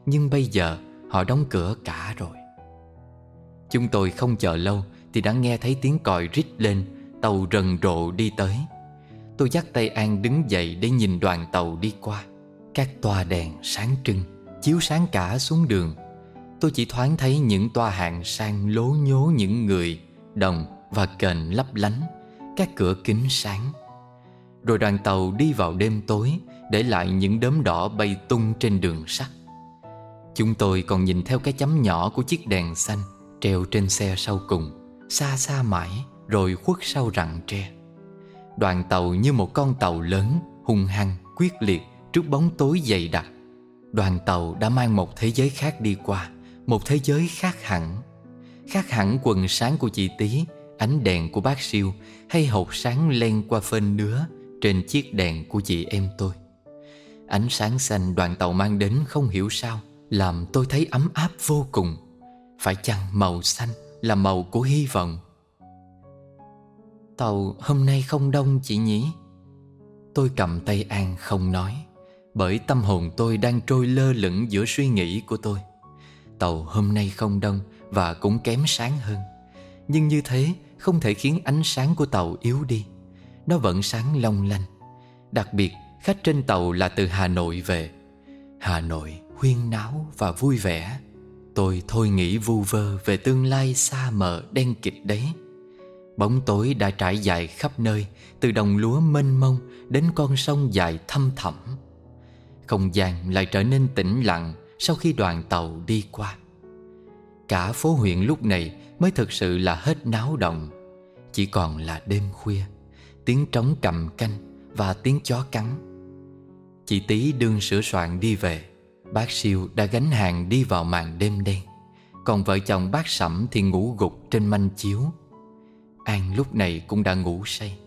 Nhưng bây giờ họ đóng cửa cả rồi. Chúng tôi không chờ lâu thì đã nghe thấy tiếng còi rít lên, Tàu rần rộ đi tới. Tôi dắt tay An đứng dậy để nhìn đoàn tàu đi qua. Các toa đèn sáng trưng, Chiếu sáng cả xuống đường. Tôi chỉ thoáng thấy những toa hạng sang lố nhố những người, Đồng và kềnh lấp lánh, Các cửa kính sáng. Rồi đoàn tàu đi vào đêm tối, Để lại những đốm đỏ bay tung trên đường sắt. Chúng tôi còn nhìn theo cái chấm nhỏ của chiếc đèn xanh Treo trên xe sau cùng. Xa xa mãi Rồi khuất sau rặng tre Đoàn tàu như một con tàu lớn Hung hăng, quyết liệt Trước bóng tối dày đặc Đoàn tàu đã mang một thế giới khác đi qua Một thế giới khác hẳn Khác hẳn quần sáng của chị Tí Ánh đèn của bác siêu Hay hột sáng len qua phên nứa trên chiếc đèn của chị em tôi. Ánh sáng xanh đoàn tàu mang đến không hiểu sao làm tôi thấy ấm áp vô cùng. Phải chăng màu xanh là màu của hy vọng? Tàu hôm nay không đông, chị nhỉ? Tôi cầm tay An không nói, Bởi tâm hồn tôi đang trôi lơ lửng giữa suy nghĩ của tôi. Tàu hôm nay không đông và cũng kém sáng hơn. Nhưng như thế, không thể khiến ánh sáng của tàu yếu đi. Nó vẫn sáng long lanh. Đặc biệt, khách trên tàu là từ Hà Nội về. Hà Nội huyên náo và vui vẻ. Tôi thôi nghĩ vu vơ về tương lai xa mờ đen kịch đấy. Bóng tối đã trải dài khắp nơi, Từ đồng lúa mênh mông đến con sông dài thăm thẳm. Không gian lại trở nên tĩnh lặng sau khi đoàn tàu đi qua. Cả phố huyện lúc này mới thực sự là hết náo động. Chỉ còn là đêm khuya, Tiếng trống cầm canh và tiếng chó cắn. Chị Tí đương sửa soạn đi về. Bác siêu đã gánh hàng đi vào màn đêm đen. Còn vợ chồng bác sẩm thì ngủ gục trên manh chiếu. An lúc này cũng đã ngủ say.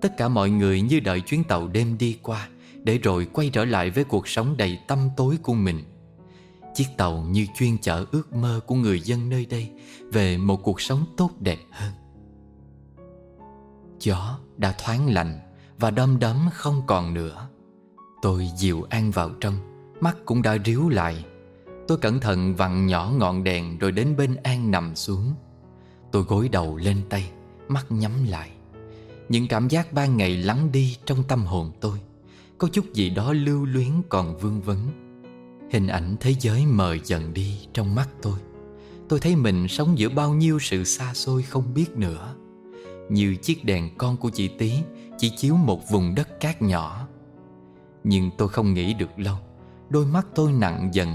Tất cả mọi người như đợi chuyến tàu đêm đi qua Để rồi quay trở lại với cuộc sống đầy tâm tối của mình. Chiếc tàu như chuyên chở ước mơ của người dân nơi đây Về một cuộc sống tốt đẹp hơn. Gió đã thoáng lạnh Và đom đóm không còn nữa. Tôi dịu An vào trong. Mắt cũng đã ríu lại. Tôi cẩn thận vặn nhỏ ngọn đèn Rồi đến bên An nằm xuống. Tôi gối đầu lên tay, Mắt nhắm lại. Những cảm giác ban ngày lắng đi trong tâm hồn tôi. Có chút gì đó lưu luyến còn vương vấn. Hình ảnh thế giới mờ dần đi trong mắt tôi. Tôi thấy mình sống giữa bao nhiêu sự xa xôi không biết nữa. Như chiếc đèn con của chị Tí Chỉ chiếu một vùng đất cát nhỏ. Nhưng tôi không nghĩ được lâu. Đôi mắt tôi nặng dần.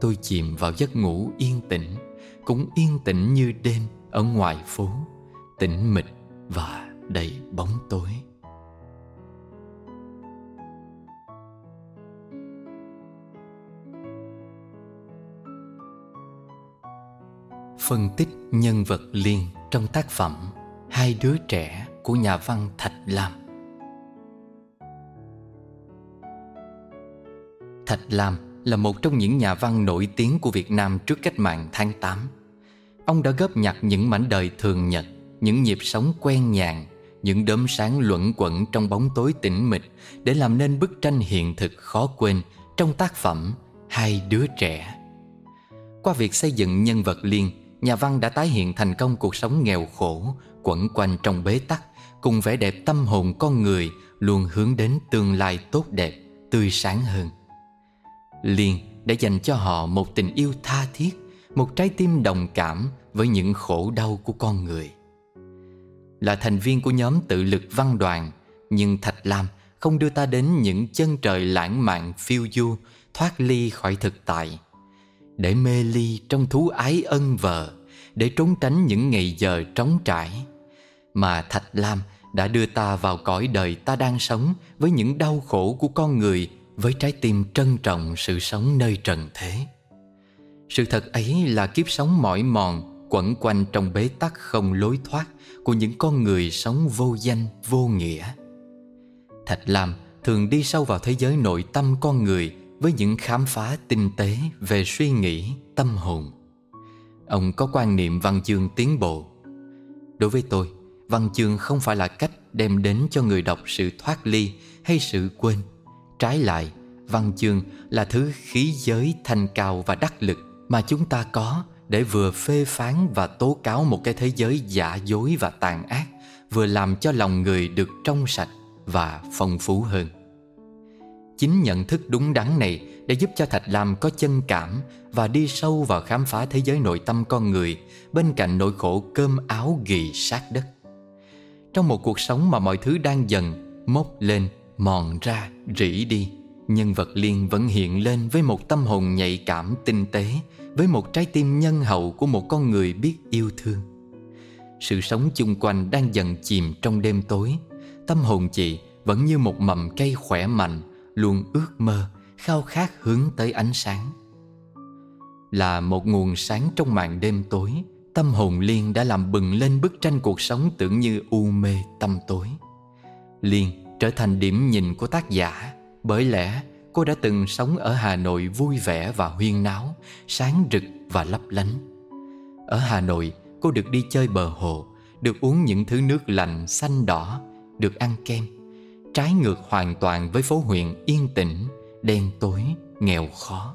Tôi chìm vào giấc ngủ yên tĩnh, Cũng yên tĩnh như đêm ở ngoài phố, Tĩnh mịch và đầy bóng tối. Phân tích nhân vật liên trong tác phẩm Hai đứa trẻ của nhà văn Thạch Lam. Thạch Lam là một trong những nhà văn nổi tiếng của Việt Nam trước cách mạng tháng 8 Ông đã góp nhặt những mảnh đời thường nhật, Những nhịp sống quen nhàn Những đốm sáng luẩn quẩn trong bóng tối tĩnh mịch Để làm nên bức tranh hiện thực khó quên Trong tác phẩm Hai đứa trẻ. Qua việc xây dựng nhân vật liên, Nhà văn đã tái hiện thành công cuộc sống nghèo khổ, Quẩn quanh trong bế tắc, Cùng vẻ đẹp tâm hồn con người Luôn hướng đến tương lai tốt đẹp, Tươi sáng hơn. Liên đã dành cho họ một tình yêu tha thiết, Một trái tim đồng cảm với những khổ đau của con người. Là thành viên của nhóm tự lực văn đoàn, Nhưng Thạch Lam không đưa ta đến những chân trời lãng mạn phiêu du, Thoát ly khỏi thực tại. Để mê ly trong thú ái ân vờ, Để trốn tránh những ngày giờ trống trải, Mà Thạch Lam đã đưa ta vào cõi đời ta đang sống Với những đau khổ của con người với trái tim trân trọng sự sống nơi trần thế. Sự thật ấy là kiếp sống mỏi mòn, quẩn quanh trong bế tắc không lối thoát của những con người sống vô danh, vô nghĩa. Thạch lam thường đi sâu vào thế giới nội tâm con người với những khám phá tinh tế về suy nghĩ, tâm hồn. Ông có quan niệm văn chương tiến bộ. Đối với tôi, văn chương không phải là cách đem đến cho người đọc sự thoát ly hay sự quên. Trái lại, văn chương là thứ khí giới thanh cao và đắc lực mà chúng ta có để vừa phê phán và tố cáo một cái thế giới giả dối và tàn ác, vừa làm cho lòng người được trong sạch và phong phú hơn. Chính nhận thức đúng đắn này đã giúp cho Thạch Lam có chân cảm và đi sâu vào khám phá thế giới nội tâm con người bên cạnh nỗi khổ cơm áo ghì sát đất. Trong một cuộc sống mà mọi thứ đang dần mốc lên mòn ra, rỉ đi. Nhân vật Liên vẫn hiện lên với một tâm hồn nhạy cảm tinh tế Với một trái tim nhân hậu của một con người biết yêu thương. Sự sống chung quanh đang dần chìm trong đêm tối. Tâm hồn chị vẫn như một mầm cây khỏe mạnh Luôn ước mơ, khao khát hướng tới ánh sáng. Là một nguồn sáng trong màn đêm tối Tâm hồn Liên đã làm bừng lên bức tranh cuộc sống tưởng như u mê tâm tối. Liên trở thành điểm nhìn của tác giả bởi lẽ cô đã từng sống ở Hà Nội vui vẻ và huyên náo, sáng rực và lấp lánh. Ở Hà Nội, cô được đi chơi bờ hồ, được uống những thứ nước lạnh xanh đỏ, được ăn kem. Trái ngược hoàn toàn với phố huyện yên tĩnh, đen tối, nghèo khó.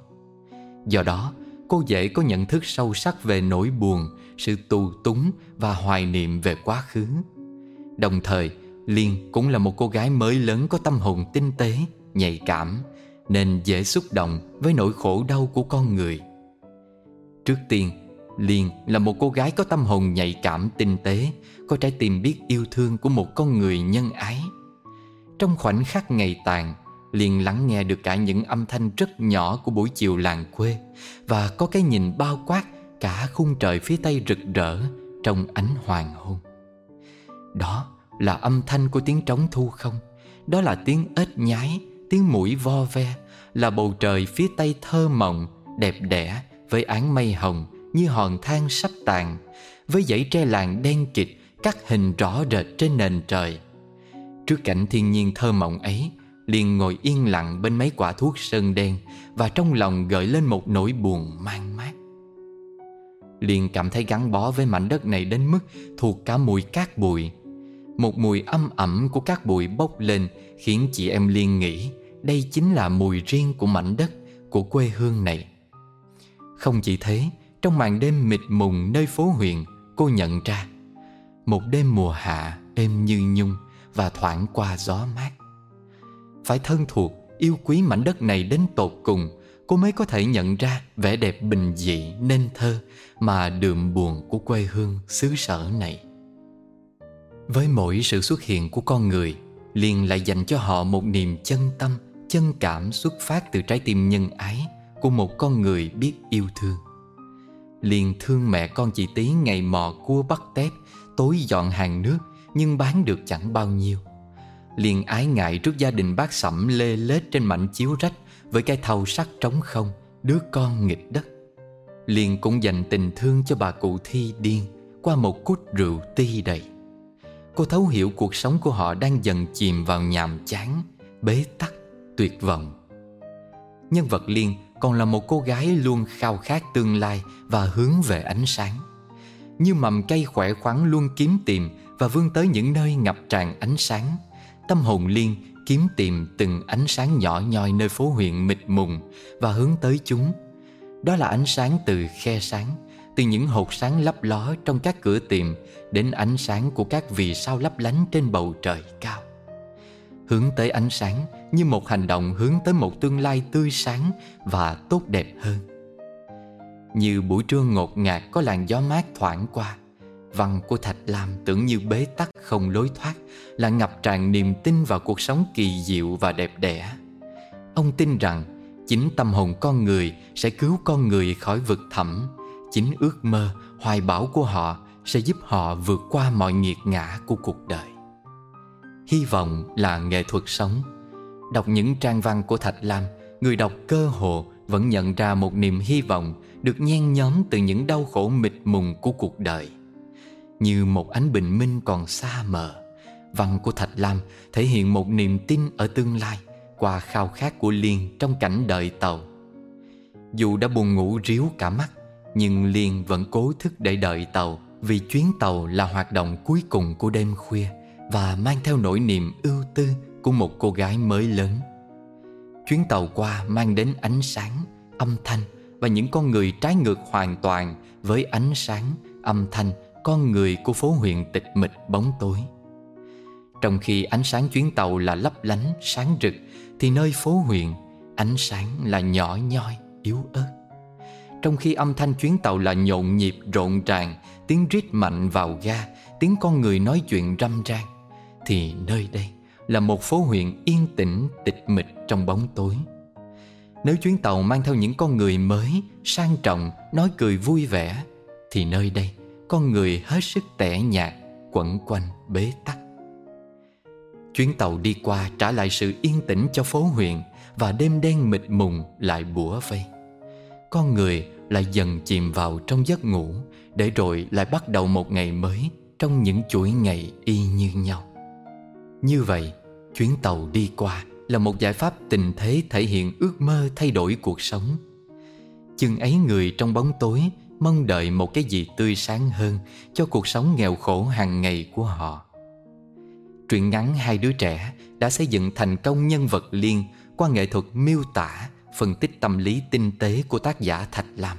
Do đó, cô dễ có nhận thức sâu sắc về nỗi buồn, sự tù túng và hoài niệm về quá khứ. Đồng thời, Liên cũng là một cô gái mới lớn có tâm hồn tinh tế, nhạy cảm Nên dễ xúc động với nỗi khổ đau của con người. Trước tiên, Liên là một cô gái có tâm hồn nhạy cảm tinh tế Có trái tim biết yêu thương của một con người nhân ái. Trong khoảnh khắc ngày tàn Liên lắng nghe được cả những âm thanh rất nhỏ của buổi chiều làng quê Và có cái nhìn bao quát Cả khung trời phía tây rực rỡ Trong ánh hoàng hôn. Đó là âm thanh của tiếng trống thu không? Đó là tiếng ếch nhái, Tiếng mũi vo ve, Là bầu trời phía tây thơ mộng, Đẹp đẽ, với áng mây hồng, Như hòn than sắp tàn, Với dãy tre làng đen kịt Cắt hình rõ rệt trên nền trời. Trước cảnh thiên nhiên thơ mộng ấy, liền ngồi yên lặng bên mấy quả thuốc sơn đen Và trong lòng gợi lên một nỗi buồn mang mát. Liền cảm thấy gắn bó với mảnh đất này đến mức thuộc cả mùi cát bụi một mùi âm ẩm của các bụi bốc lên Khiến chị em Liên nghĩ đây chính là mùi riêng của mảnh đất, của quê hương này. Không chỉ thế, trong màn đêm mịt mùng nơi phố huyện Cô nhận ra Một đêm mùa hạ êm như nhung Và thoảng qua gió mát. Phải thân thuộc, yêu quý mảnh đất này đến tột cùng Cô mới có thể nhận ra vẻ đẹp bình dị nên thơ Mà đượm buồn của quê hương xứ sở này. Với mỗi sự xuất hiện của con người liền lại dành cho họ một niềm chân tâm Chân cảm xuất phát từ trái tim nhân ái Của một con người biết yêu thương liền thương mẹ con chị Tí ngày mò cua bắt tép Tối dọn hàng nước Nhưng bán được chẳng bao nhiêu liền ái ngại trước gia đình bác sẩm lê lết trên mảnh chiếu rách với cái thau sắt trống không, đứa con nghịch đất. Liền cũng dành tình thương cho bà cụ thi điên qua một cút rượu ti đầy. Cô thấu hiểu cuộc sống của họ đang dần chìm vào nhàm chán, bế tắc, tuyệt vọng. Nhân vật Liên còn là một cô gái luôn khao khát tương lai và hướng về ánh sáng. Như mầm cây khỏe khoắn luôn kiếm tìm và vươn tới những nơi ngập tràn ánh sáng Tâm hồn Liên kiếm tìm từng ánh sáng nhỏ nhoi nơi phố huyện mịt mùng và hướng tới chúng. Đó là ánh sáng từ khe sáng, từ những hột sáng lấp ló trong các cửa tiệm đến ánh sáng của các vì sao lấp lánh trên bầu trời cao. Hướng tới ánh sáng như một hành động hướng tới một tương lai tươi sáng và tốt đẹp hơn. Như buổi trưa ngột ngạt có làn gió mát thoảng qua, Văn của Thạch Lam tưởng như bế tắc không lối thoát Là ngập tràn niềm tin vào cuộc sống kỳ diệu và đẹp đẽ Ông tin rằng chính tâm hồn con người sẽ cứu con người khỏi vực thẳm Chính ước mơ, hoài bão của họ sẽ giúp họ vượt qua mọi nghiệt ngã của cuộc đời. Hy vọng là nghệ thuật sống. Đọc những trang văn của Thạch Lam Người đọc cơ hồ vẫn nhận ra một niềm hy vọng Được nhen nhóm từ những đau khổ mịt mùng của cuộc đời. Như một ánh bình minh còn xa mờ Văn của Thạch Lam thể hiện một niềm tin ở tương lai Qua khao khát của Liên trong cảnh đợi tàu. Dù đã buồn ngủ ríu cả mắt nhưng Liên vẫn cố thức để đợi tàu Vì chuyến tàu là hoạt động cuối cùng của đêm khuya Và mang theo nỗi niềm ưu tư của một cô gái mới lớn. Chuyến tàu qua mang đến ánh sáng, âm thanh Và những con người trái ngược hoàn toàn với ánh sáng, âm thanh con người của phố huyện tịch mịch bóng tối. Trong khi ánh sáng chuyến tàu là lấp lánh, sáng rực Thì nơi phố huyện ánh sáng là nhỏ nhoi, yếu ớt. Trong khi âm thanh chuyến tàu là nhộn nhịp, rộn ràng Tiếng rít mạnh vào ga, tiếng con người nói chuyện râm ran Thì nơi đây là một phố huyện yên tĩnh, tịch mịch trong bóng tối. Nếu chuyến tàu mang theo những con người mới, sang trọng, nói cười vui vẻ Thì nơi đây con người hết sức tẻ nhạt quẩn quanh bế tắc. Chuyến tàu đi qua trả lại sự yên tĩnh cho phố huyện và đêm đen mịt mùng lại bủa vây con người lại dần chìm vào trong giấc ngủ để rồi lại bắt đầu một ngày mới trong những chuỗi ngày y như nhau như vậy chuyến tàu đi qua là một giải pháp tình thế thể hiện ước mơ thay đổi cuộc sống chừng ấy người trong bóng tối mong đợi một cái gì tươi sáng hơn cho cuộc sống nghèo khổ hàng ngày của họ. Truyện ngắn hai đứa trẻ đã xây dựng thành công nhân vật liên qua nghệ thuật miêu tả, phân tích tâm lý tinh tế của tác giả Thạch Lam.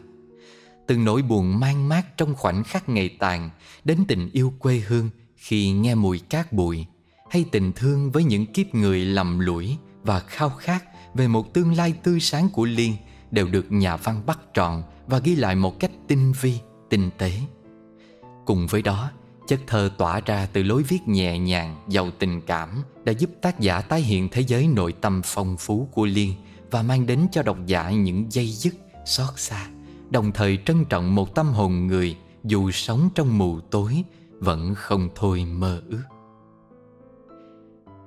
Từ nỗi buồn mang mát trong khoảnh khắc ngày tàn đến tình yêu quê hương khi nghe mùi cát bụi hay tình thương với những kiếp người lầm lũi và khao khát về một tương lai tươi sáng của Liên đều được nhà văn bắt trọn và ghi lại một cách tinh vi, tinh tế. Cùng với đó, chất thơ tỏa ra từ lối viết nhẹ nhàng, giàu tình cảm đã giúp tác giả tái hiện thế giới nội tâm phong phú của Liên và mang đến cho độc giả những dây dứt, xót xa Đồng thời trân trọng một tâm hồn người Dù sống trong mù tối Vẫn không thôi mơ ước.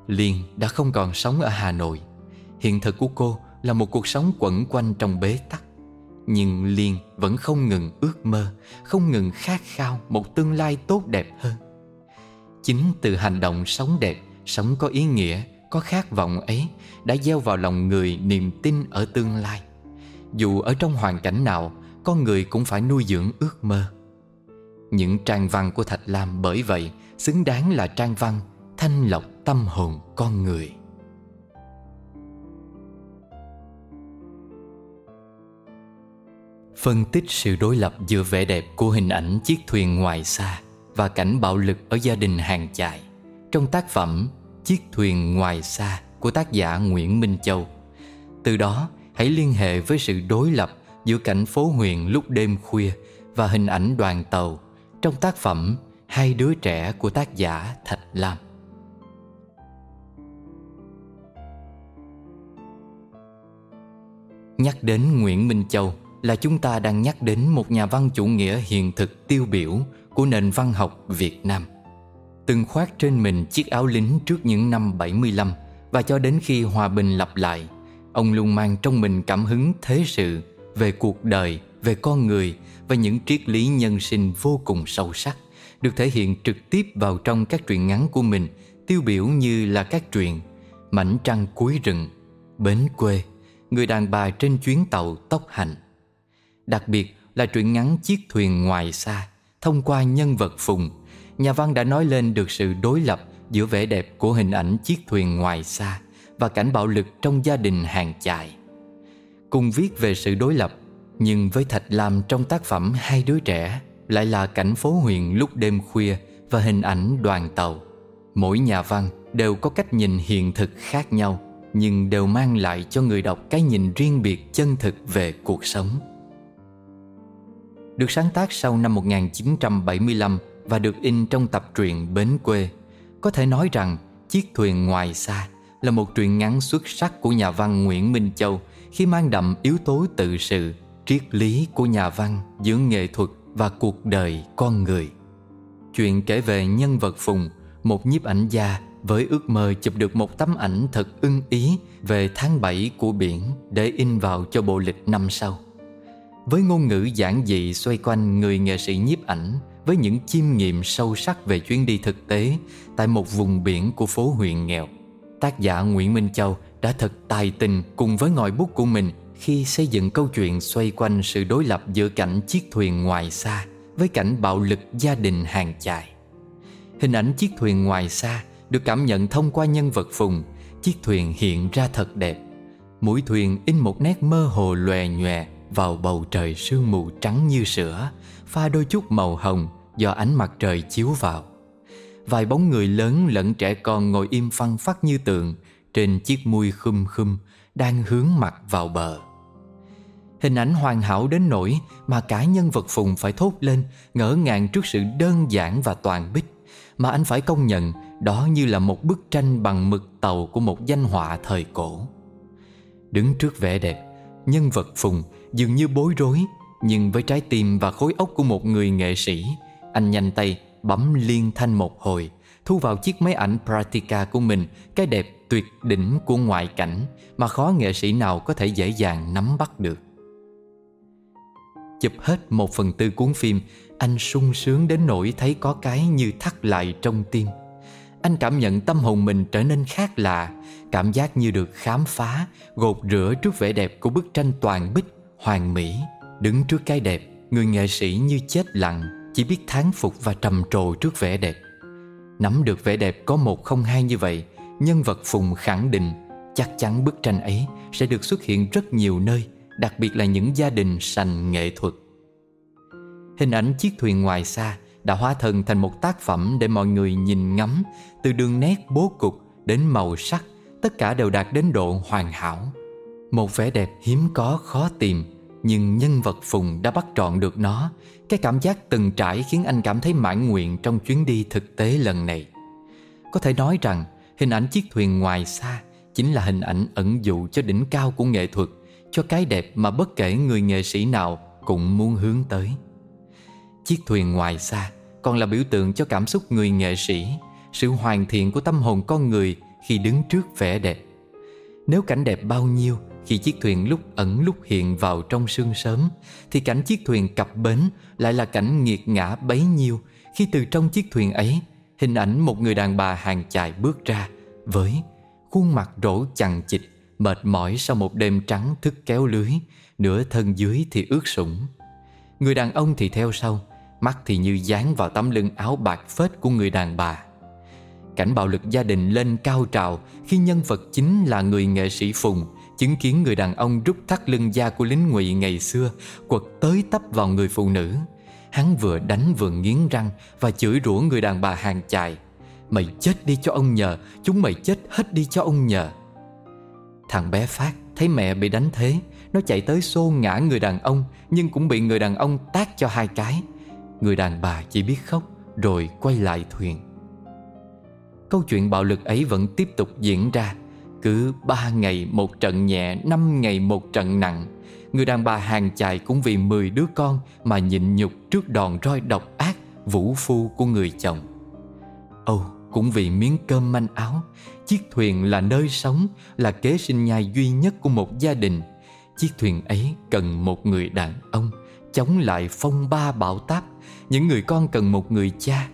Liên đã không còn sống ở Hà Nội. Hiện thực của cô là một cuộc sống quẩn quanh trong bế tắc. Nhưng Liên vẫn không ngừng ước mơ Không ngừng khát khao một tương lai tốt đẹp hơn. Chính từ hành động sống đẹp Sống có ý nghĩa có khát vọng ấy Đã gieo vào lòng người niềm tin ở tương lai. Dù ở trong hoàn cảnh nào, Con người cũng phải nuôi dưỡng ước mơ. Những trang văn của Thạch Lam bởi vậy Xứng đáng là trang văn Thanh lọc tâm hồn con người. Phân tích sự đối lập giữa vẻ đẹp của hình ảnh chiếc thuyền ngoài xa và cảnh bạo lực ở gia đình hàng chài. Trong tác phẩm Chiếc thuyền ngoài xa của tác giả Nguyễn Minh Châu. Từ đó, hãy liên hệ với sự đối lập giữa cảnh phố huyền lúc đêm khuya và hình ảnh đoàn tàu trong tác phẩm Hai đứa trẻ của tác giả Thạch Lam. Nhắc đến Nguyễn Minh Châu là chúng ta đang nhắc đến một nhà văn chủ nghĩa hiện thực tiêu biểu của nền văn học Việt Nam. Từng khoác trên mình chiếc áo lính trước những năm 75 và cho đến khi hòa bình lặp lại, ông luôn mang trong mình cảm hứng thế sự về cuộc đời, về con người và những triết lý nhân sinh vô cùng sâu sắc được thể hiện trực tiếp vào trong các truyện ngắn của mình tiêu biểu như là các truyện Mảnh trăng cuối rừng, Bến quê, Người đàn bà trên chuyến tàu tốc hành. Đặc biệt là truyện ngắn Chiếc thuyền ngoài xa thông qua nhân vật Phùng, nhà văn đã nói lên được sự đối lập giữa vẻ đẹp của hình ảnh chiếc thuyền ngoài xa và cảnh bạo lực trong gia đình hàng chài. Cùng viết về sự đối lập, nhưng với Thạch Lam trong tác phẩm Hai đứa trẻ lại là cảnh phố huyền lúc đêm khuya và hình ảnh đoàn tàu. Mỗi nhà văn đều có cách nhìn hiện thực khác nhau, nhưng đều mang lại cho người đọc cái nhìn riêng biệt chân thực về cuộc sống được sáng tác sau năm 1975 và được in trong tập truyện Bến Quê. Có thể nói rằng Chiếc thuyền ngoài xa là một truyện ngắn xuất sắc của nhà văn Nguyễn Minh Châu khi mang đậm yếu tố tự sự, triết lý của nhà văn giữa nghệ thuật và cuộc đời con người. Chuyện kể về nhân vật Phùng, một nhiếp ảnh gia với ước mơ chụp được một tấm ảnh thật ưng ý về tháng 7 của biển để in vào cho bộ lịch năm sau. Với ngôn ngữ giản dị xoay quanh người nghệ sĩ nhiếp ảnh với những chiêm nghiệm sâu sắc về chuyến đi thực tế tại một vùng biển của phố huyện nghèo. Tác giả Nguyễn Minh Châu đã thật tài tình cùng với ngòi bút của mình khi xây dựng câu chuyện xoay quanh sự đối lập giữa cảnh chiếc thuyền ngoài xa với cảnh bạo lực gia đình hàng chài. Hình ảnh chiếc thuyền ngoài xa được cảm nhận thông qua nhân vật Phùng, chiếc thuyền hiện ra thật đẹp. Mũi thuyền in một nét mơ hồ lòe nhòe vào bầu trời sương mù trắng như sữa pha đôi chút màu hồng do ánh mặt trời chiếu vào. Vài bóng người lớn lẫn trẻ con ngồi im phăng phắc như tượng trên chiếc mui khum khum đang hướng mặt vào bờ. Hình ảnh hoàn hảo đến nỗi mà cả nhân vật phùng phải thốt lên, ngỡ ngàng trước sự đơn giản và toàn bích, mà anh phải công nhận đó như là một bức tranh bằng mực tàu của một danh họa thời cổ. Đứng trước vẻ đẹp, nhân vật phùng dường như bối rối nhưng với trái tim và khối óc của một người nghệ sĩ, Anh nhanh tay bấm liên thanh một hồi, Thu vào chiếc máy ảnh Pratica của mình, Cái đẹp tuyệt đỉnh của ngoại cảnh Mà khó nghệ sĩ nào có thể dễ dàng nắm bắt được. Chụp hết một phần tư cuốn phim, Anh sung sướng đến nỗi thấy có cái như thắt lại trong tim. Anh cảm nhận tâm hồn mình trở nên khác lạ, Cảm giác như được khám phá, Gột rửa trước vẻ đẹp của bức tranh toàn bích Hoàng mỹ. Đứng trước cái đẹp, Người nghệ sĩ như chết lặng, Chỉ biết thán phục và trầm trồ trước vẻ đẹp. Nắm được vẻ đẹp có một không hai như vậy, Nhân vật Phùng khẳng định Chắc chắn bức tranh ấy sẽ được xuất hiện rất nhiều nơi, Đặc biệt là những gia đình sành nghệ thuật. Hình ảnh chiếc thuyền ngoài xa đã hóa thân thành một tác phẩm để mọi người nhìn ngắm, Từ đường nét bố cục đến màu sắc, Tất cả đều đạt đến độ hoàn hảo. Một vẻ đẹp hiếm có, khó tìm nhưng nhân vật Phùng đã bắt trọn được nó. Cái cảm giác từng trải khiến anh cảm thấy mãn nguyện Trong chuyến đi thực tế lần này. Có thể nói rằng, Hình ảnh chiếc thuyền ngoài xa Chính là hình ảnh ẩn dụ cho đỉnh cao của nghệ thuật, Cho cái đẹp mà bất kể người nghệ sĩ nào cũng muốn hướng tới. Chiếc thuyền ngoài xa còn là biểu tượng cho cảm xúc người nghệ sĩ, Sự hoàn thiện của tâm hồn con người khi đứng trước vẻ đẹp. Nếu cảnh đẹp bao nhiêu khi chiếc thuyền lúc ẩn lúc hiện vào trong sương sớm, Thì cảnh chiếc thuyền cập bến lại là cảnh nghiệt ngã bấy nhiêu. Khi từ trong chiếc thuyền ấy, Hình ảnh một người đàn bà hàng chài bước ra Với khuôn mặt rỗ chằng chịch Mệt mỏi sau một đêm trắng thức kéo lưới, Nửa thân dưới thì ướt sũng. Người đàn ông thì theo sau, Mắt thì như dán vào tấm lưng áo bạc phết của người đàn bà. Cảnh bạo lực gia đình lên cao trào Khi nhân vật chính là người nghệ sĩ Phùng Chứng kiến người đàn ông rút thắt lưng da của lính ngụy ngày xưa, Quật tới tấp vào người phụ nữ. Hắn vừa đánh vừa nghiến răng Và chửi rủa người đàn bà hàng chài. Mày chết đi cho ông nhờ, Chúng mày chết hết đi cho ông nhờ. Thằng bé Phát thấy mẹ bị đánh thế, Nó chạy tới xô ngã người đàn ông, Nhưng cũng bị người đàn ông tát cho hai cái. Người đàn bà chỉ biết khóc, Rồi quay lại thuyền. Câu chuyện bạo lực ấy vẫn tiếp tục diễn ra. Cứ ba ngày một trận nhẹ, năm ngày một trận nặng. Người đàn bà hàng chài cũng vì 10 đứa con Mà nhịn nhục trước đòn roi độc ác, Vũ phu của người chồng. Âu cũng vì miếng cơm manh áo, Chiếc thuyền là nơi sống, Là kế sinh nhai duy nhất của một gia đình. Chiếc thuyền ấy cần một người đàn ông, Chống lại phong ba bão táp. Những người con cần một người cha.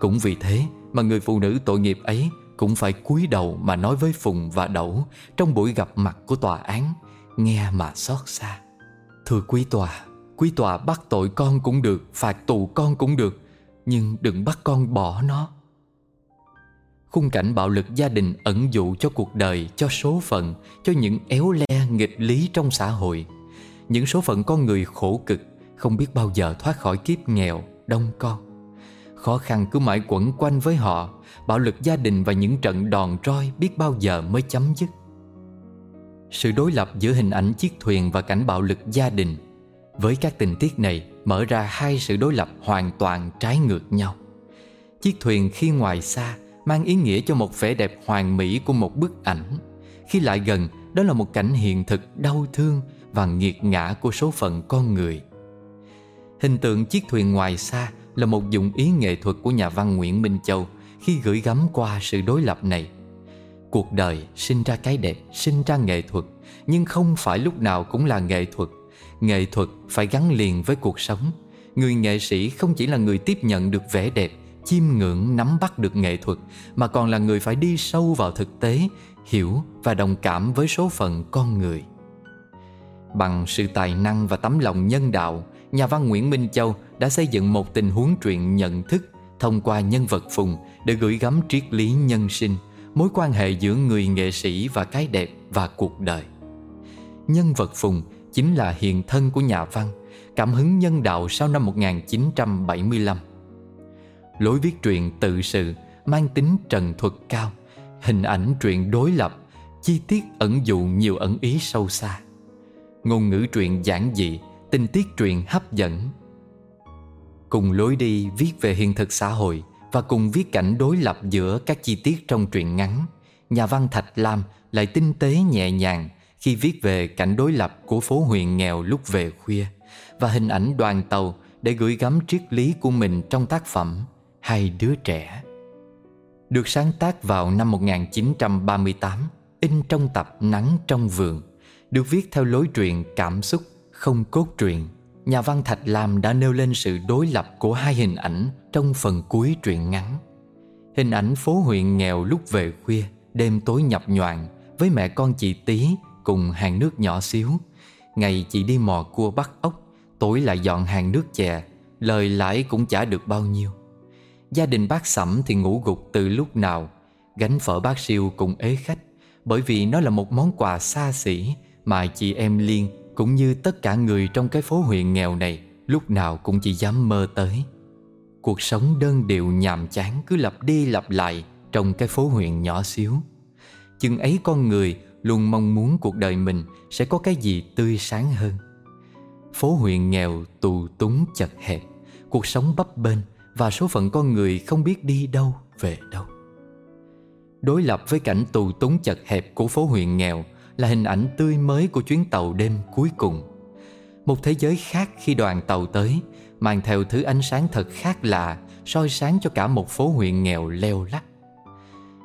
Cũng vì thế mà người phụ nữ tội nghiệp ấy cũng phải cúi đầu mà nói với Phùng và Đậu Trong buổi gặp mặt của tòa án Nghe mà xót xa Thưa quý tòa Quý tòa bắt tội con cũng được Phạt tù con cũng được Nhưng đừng bắt con bỏ nó Khung cảnh bạo lực gia đình ẩn dụ cho cuộc đời, cho số phận, cho những éo le nghịch lý trong xã hội. Những số phận con người khổ cực, không biết bao giờ thoát khỏi kiếp nghèo, đông con. Khó khăn cứ mãi quẩn quanh với họ, bạo lực gia đình và những trận đòn roi biết bao giờ mới chấm dứt. Sự đối lập giữa hình ảnh chiếc thuyền và cảnh bạo lực gia đình với các tình tiết này mở ra hai sự đối lập hoàn toàn trái ngược nhau. Chiếc thuyền khi ngoài xa mang ý nghĩa cho một vẻ đẹp hoàn mỹ của một bức ảnh. Khi lại gần, đó là một cảnh hiện thực đau thương và nghiệt ngã của số phận con người. Hình tượng chiếc thuyền ngoài xa là một dụng ý nghệ thuật của nhà văn Nguyễn Minh Châu khi gửi gắm qua sự đối lập này. Cuộc đời sinh ra cái đẹp, sinh ra nghệ thuật, nhưng không phải lúc nào cũng là nghệ thuật. Nghệ thuật phải gắn liền với cuộc sống. Người nghệ sĩ không chỉ là người tiếp nhận được vẻ đẹp chiêm ngưỡng nắm bắt được nghệ thuật mà còn là người phải đi sâu vào thực tế hiểu và đồng cảm với số phận con người bằng sự tài năng và tấm lòng nhân đạo nhà văn nguyễn minh châu đã xây dựng một tình huống truyện nhận thức thông qua nhân vật phùng để gửi gắm triết lý nhân sinh, mối quan hệ giữa người nghệ sĩ và cái đẹp và cuộc đời. Nhân vật phùng chính là hiện thân của nhà văn, cảm hứng nhân đạo sau năm 1975 lối viết truyện tự sự mang tính trần thuật cao, hình ảnh truyện đối lập, chi tiết ẩn dụ nhiều ẩn ý sâu xa. Ngôn ngữ truyện giản dị, tình tiết truyện hấp dẫn cùng lối đi viết về hiện thực xã hội và cùng viết cảnh đối lập giữa các chi tiết trong truyện ngắn. Nhà văn thạch lam lại tinh tế nhẹ nhàng khi viết về cảnh đối lập của phố huyền nghèo lúc về khuya và hình ảnh đoàn tàu để gửi gắm triết lý của mình trong tác phẩm hai đứa trẻ. Được sáng tác vào năm 1938 in trong tập Nắng trong vườn, được viết theo lối truyện cảm xúc, không cốt truyện nhà văn Thạch Lam đã nêu lên sự đối lập của hai hình ảnh trong phần cuối truyện ngắn. Hình ảnh phố huyện nghèo lúc về khuya, đêm tối nhập nhoạng với mẹ con chị Tí cùng hàng nước nhỏ xíu. Ngày chị đi mò cua bắt ốc, tối lại dọn hàng nước chè, lời lãi cũng chả được bao nhiêu. Gia đình bác Sẩm thì ngủ gục từ lúc nào, Gánh phở bác siêu cùng ế khách, Bởi vì nó là một món quà xa xỉ Mà chị em Liên cũng như tất cả người trong cái phố huyện nghèo này, Lúc nào cũng chỉ dám mơ tới. Cuộc sống đơn điệu nhàm chán cứ lặp đi lặp lại Trong cái phố huyện nhỏ xíu. Chừng ấy con người luôn mong muốn cuộc đời mình Sẽ có cái gì tươi sáng hơn. Phố huyện nghèo tù túng chật hẹp, Cuộc sống bấp bênh và số phận con người không biết đi đâu về đâu. Đối lập với cảnh tù túng chật hẹp của phố huyện nghèo là hình ảnh tươi mới của chuyến tàu đêm cuối cùng. Một thế giới khác khi đoàn tàu tới Mang theo thứ ánh sáng thật khác lạ soi sáng cho cả một phố huyện nghèo leo lắc.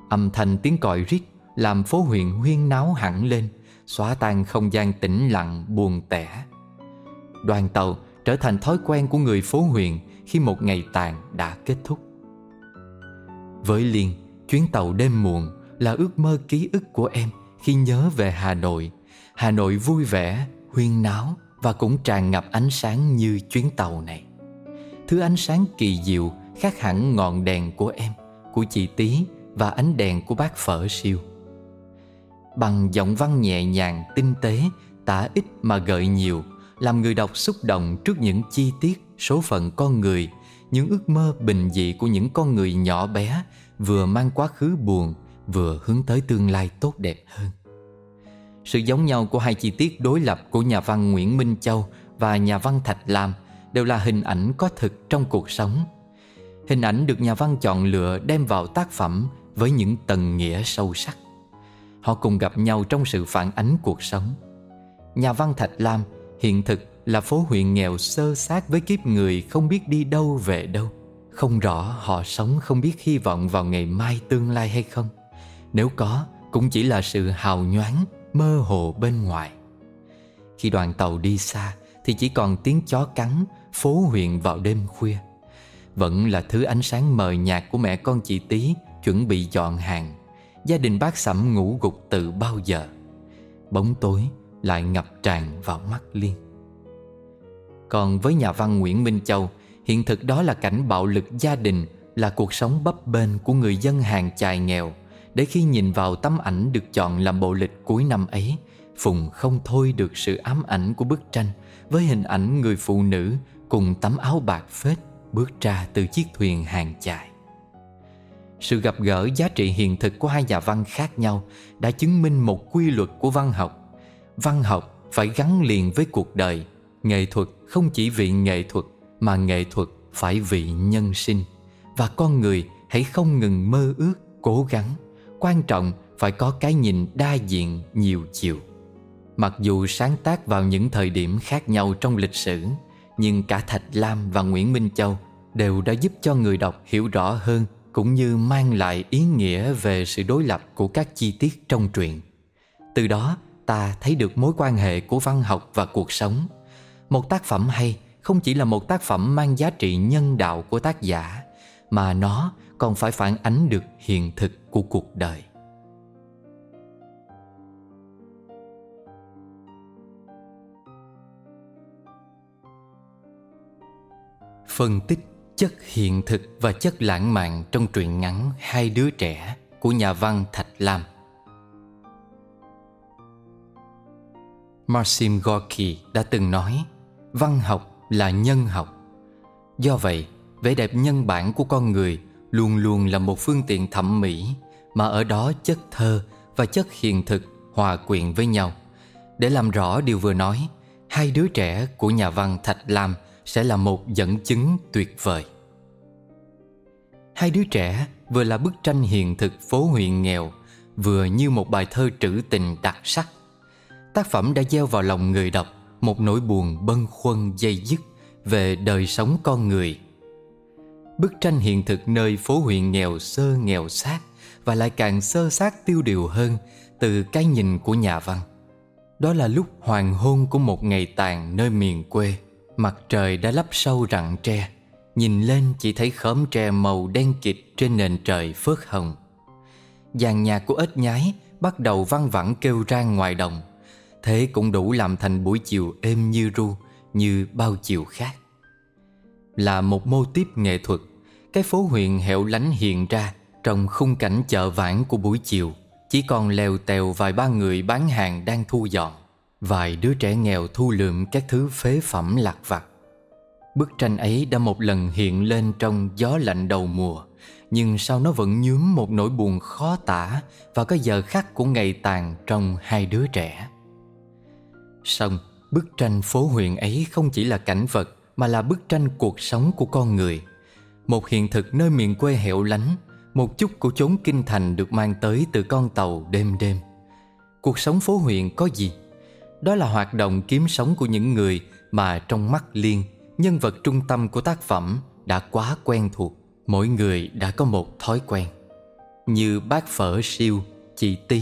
Âm thanh tiếng còi rít Làm phố huyện huyên náo hẳn lên Xóa tan không gian tĩnh lặng buồn tẻ. Đoàn tàu trở thành thói quen của người phố huyện Khi một ngày tàn đã kết thúc. Với Liên, chuyến tàu đêm muộn Là ước mơ ký ức của em. Khi nhớ về Hà Nội Hà Nội vui vẻ, huyên náo Và cũng tràn ngập ánh sáng như chuyến tàu này Thứ ánh sáng kỳ diệu khác hẳn ngọn đèn của em, của chị Tí và ánh đèn của bác phở siêu. Bằng giọng văn nhẹ nhàng, tinh tế, tả ít mà gợi nhiều, làm người đọc xúc động trước những chi tiết, số phận con người, những ước mơ bình dị của những con người nhỏ bé, vừa mang quá khứ buồn, vừa hướng tới tương lai tốt đẹp hơn. Sự giống nhau của hai chi tiết đối lập của nhà văn Nguyễn Minh Châu và nhà văn Thạch Lam đều là hình ảnh có thực trong cuộc sống Hình ảnh được nhà văn chọn lựa đem vào tác phẩm với những tầng nghĩa sâu sắc. Họ cùng gặp nhau trong sự phản ánh cuộc sống. Nhà văn Thạch Lam hiện thực là phố huyện nghèo sơ sát với kiếp người không biết đi đâu về đâu. Không rõ họ sống không biết hy vọng vào ngày mai tương lai hay không. Nếu có, cũng chỉ là sự hào nhoáng, mơ hồ bên ngoài. Khi đoàn tàu đi xa thì chỉ còn tiếng chó cắn, phố huyện vào đêm khuya. Vẫn là thứ ánh sáng mờ nhạt của mẹ con chị Tí Chuẩn bị dọn hàng Gia đình bác sẩm ngủ gục từ bao giờ Bóng tối lại ngập tràn vào mắt Liên Còn với nhà văn Nguyễn Minh Châu Hiện thực đó là cảnh bạo lực gia đình Là cuộc sống bấp bênh của người dân hàng chài nghèo để khi nhìn vào tấm ảnh được chọn làm bộ lịch cuối năm ấy Phùng không thôi được sự ám ảnh của bức tranh Với hình ảnh người phụ nữ cùng tấm áo bạc phết bước ra từ chiếc thuyền hàng chài. Sự gặp gỡ giá trị hiện thực của hai nhà văn khác nhau đã chứng minh một quy luật của văn học. Văn học phải gắn liền với cuộc đời. Nghệ thuật không chỉ vì nghệ thuật mà nghệ thuật phải vì nhân sinh. Và con người hãy không ngừng mơ ước, cố gắng. Quan trọng phải có cái nhìn đa diện nhiều chiều. Mặc dù sáng tác vào những thời điểm khác nhau trong lịch sử, nhưng cả Thạch Lam và Nguyễn Minh Châu đều đã giúp cho người đọc hiểu rõ hơn cũng như mang lại ý nghĩa về sự đối lập của các chi tiết trong truyện. Từ đó, ta thấy được mối quan hệ của văn học và cuộc sống. Một tác phẩm hay không chỉ là một tác phẩm mang giá trị nhân đạo của tác giả, mà nó còn phải phản ánh được hiện thực của cuộc đời. Phân tích chất hiện thực và chất lãng mạn trong truyện ngắn Hai đứa trẻ của nhà văn Thạch Lam. Maxim Gorky đã từng nói văn học là nhân học. Do vậy, vẻ đẹp nhân bản của con người luôn luôn là một phương tiện thẩm mỹ mà ở đó chất thơ và chất hiện thực hòa quyện với nhau. Để làm rõ điều vừa nói, hai đứa trẻ của nhà văn Thạch Lam sẽ là một dẫn chứng tuyệt vời. Hai đứa trẻ vừa là bức tranh hiện thực phố huyện nghèo, vừa như một bài thơ trữ tình đặc sắc. Tác phẩm đã gieo vào lòng người đọc một nỗi buồn bâng khuâng dây dứt về đời sống con người. Bức tranh hiện thực nơi phố huyện nghèo sơ nghèo sát và lại càng sơ sát tiêu điều hơn từ cái nhìn của nhà văn. Đó là lúc hoàng hôn của một ngày tàn nơi miền quê. Mặt trời đã lấp sâu rặng tre, Nhìn lên chỉ thấy khóm tre màu đen kịt trên nền trời phớt hồng Dàn nhạc của ếch nhái bắt đầu văng vẳng kêu rang ngoài đồng, Thế cũng đủ làm thành buổi chiều êm như ru, Như bao chiều khác là một mô tiếp nghệ thuật. Cái phố huyện hẻo lánh hiện ra Trong khung cảnh chợ vãn của buổi chiều. Chỉ còn lèo tèo vài ba người bán hàng đang thu dọn. Vài đứa trẻ nghèo thu lượm các thứ phế phẩm lạc vặt. Bức tranh ấy đã một lần hiện lên trong gió lạnh đầu mùa Nhưng sao nó vẫn nhuốm một nỗi buồn khó tả và cái giờ khắc của ngày tàn trong hai đứa trẻ? Xong, bức tranh phố huyện ấy không chỉ là cảnh vật mà là bức tranh cuộc sống của con người Một hiện thực nơi miền quê hẻo lánh Một chút của chốn kinh thành được mang tới từ con tàu đêm đêm Cuộc sống phố huyện có gì? Đó là hoạt động kiếm sống của những người mà trong mắt Liên, nhân vật trung tâm của tác phẩm đã quá quen thuộc. Mỗi người đã có một thói quen. Như bác phở siêu, chị Tí,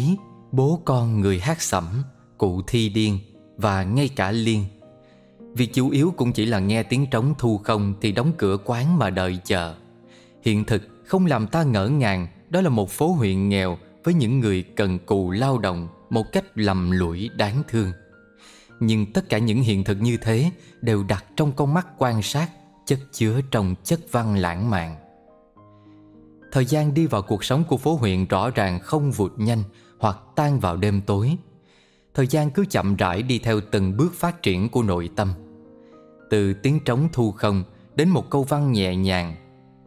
bố con người hát sẩm, cụ thi điên và ngay cả Liên. Việc chủ yếu cũng chỉ là nghe tiếng trống thu không thì đóng cửa quán mà đợi chờ. Hiện thực, không làm ta ngỡ ngàng, đó là một phố huyện nghèo với những người cần cù lao động, một cách lầm lũi đáng thương. Nhưng tất cả những hiện thực như thế đều đặt trong con mắt quan sát, chất chứa trong chất văn lãng mạn. Thời gian đi vào cuộc sống của phố huyện rõ ràng không vụt nhanh hoặc tan vào đêm tối. Thời gian cứ chậm rãi đi theo từng bước phát triển của nội tâm. Từ tiếng trống thu không đến một câu văn nhẹ nhàng,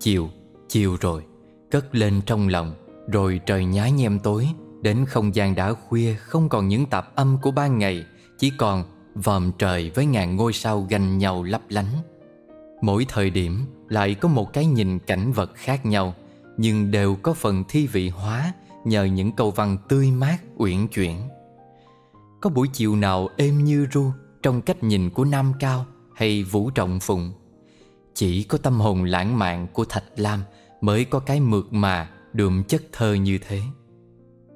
chiều, chiều rồi, cất lên trong lòng, rồi trời nhá nhem tối, đến không gian đã khuya không còn những tạp âm của ban ngày, chỉ còn vòm trời với ngàn ngôi sao ganh nhau lấp lánh. Mỗi thời điểm lại có một cái nhìn cảnh vật khác nhau Nhưng đều có phần thi vị hóa Nhờ những câu văn tươi mát, uyển chuyển Có buổi chiều nào êm như ru Trong cách nhìn của Nam Cao hay Vũ Trọng Phụng. Chỉ có tâm hồn lãng mạn của Thạch Lam Mới có cái mượt mà, đượm chất thơ như thế.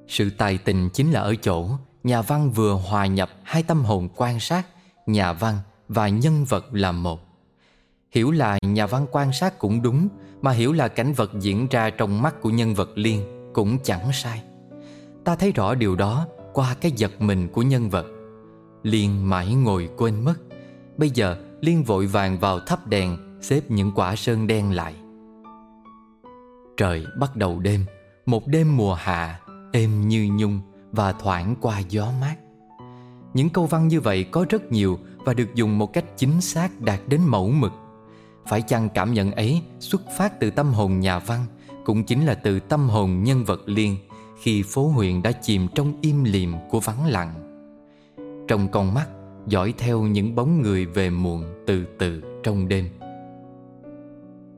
Sự tài tình chính là ở chỗ Nhà văn vừa hòa nhập hai tâm hồn quan sát Nhà văn và nhân vật là một. Hiểu là nhà văn quan sát cũng đúng Mà hiểu là cảnh vật diễn ra trong mắt của nhân vật Liên cũng chẳng sai. Ta thấy rõ điều đó qua cái giật mình của nhân vật. Liên mãi ngồi quên mất Bây giờ Liên vội vàng vào thắp đèn, Xếp những quả sơn đen lại. Trời bắt đầu đêm, Một đêm mùa hạ, Êm như nhung Và thoảng qua gió mát. Những câu văn như vậy có rất nhiều Và được dùng một cách chính xác đạt đến mẫu mực. Phải chăng cảm nhận ấy xuất phát từ tâm hồn nhà văn, Cũng chính là từ tâm hồn nhân vật liên Khi phố huyện đã chìm trong im lìm của vắng lặng. Trong con mắt dõi theo những bóng người về muộn từ từ trong đêm.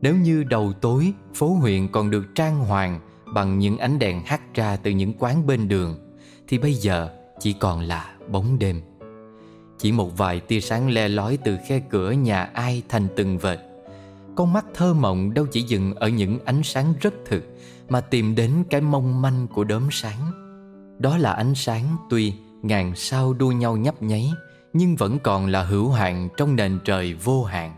Nếu như đầu tối, phố huyện còn được trang hoàng Bằng những ánh đèn hắt ra từ những quán bên đường, Thì bây giờ chỉ còn là bóng đêm. Chỉ một vài tia sáng le lói từ khe cửa nhà ai thành từng vệt. Con mắt thơ mộng đâu chỉ dừng ở những ánh sáng rất thực Mà tìm đến cái mong manh của đốm sáng. Đó là ánh sáng tuy ngàn sao đua nhau nhấp nháy nhưng vẫn còn là hữu hạn trong nền trời vô hạn.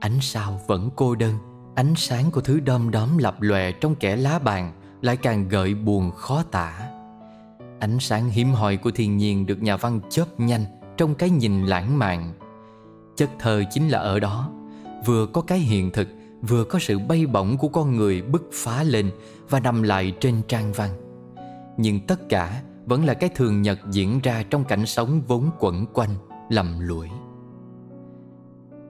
Ánh sao vẫn cô đơn, Ánh sáng của thứ đom đóm lập lòe trong kẻ lá bàn Lại càng gợi buồn khó tả. Ánh sáng hiếm hoi của thiên nhiên được nhà văn chớp nhanh Trong cái nhìn lãng mạn. Chất thơ chính là ở đó, vừa có cái hiện thực, vừa có sự bay bổng của con người bứt phá lên và nằm lại trên trang văn. Nhưng tất cả vẫn là cái thường nhật diễn ra trong cảnh sống vốn quẩn quanh lầm lũi.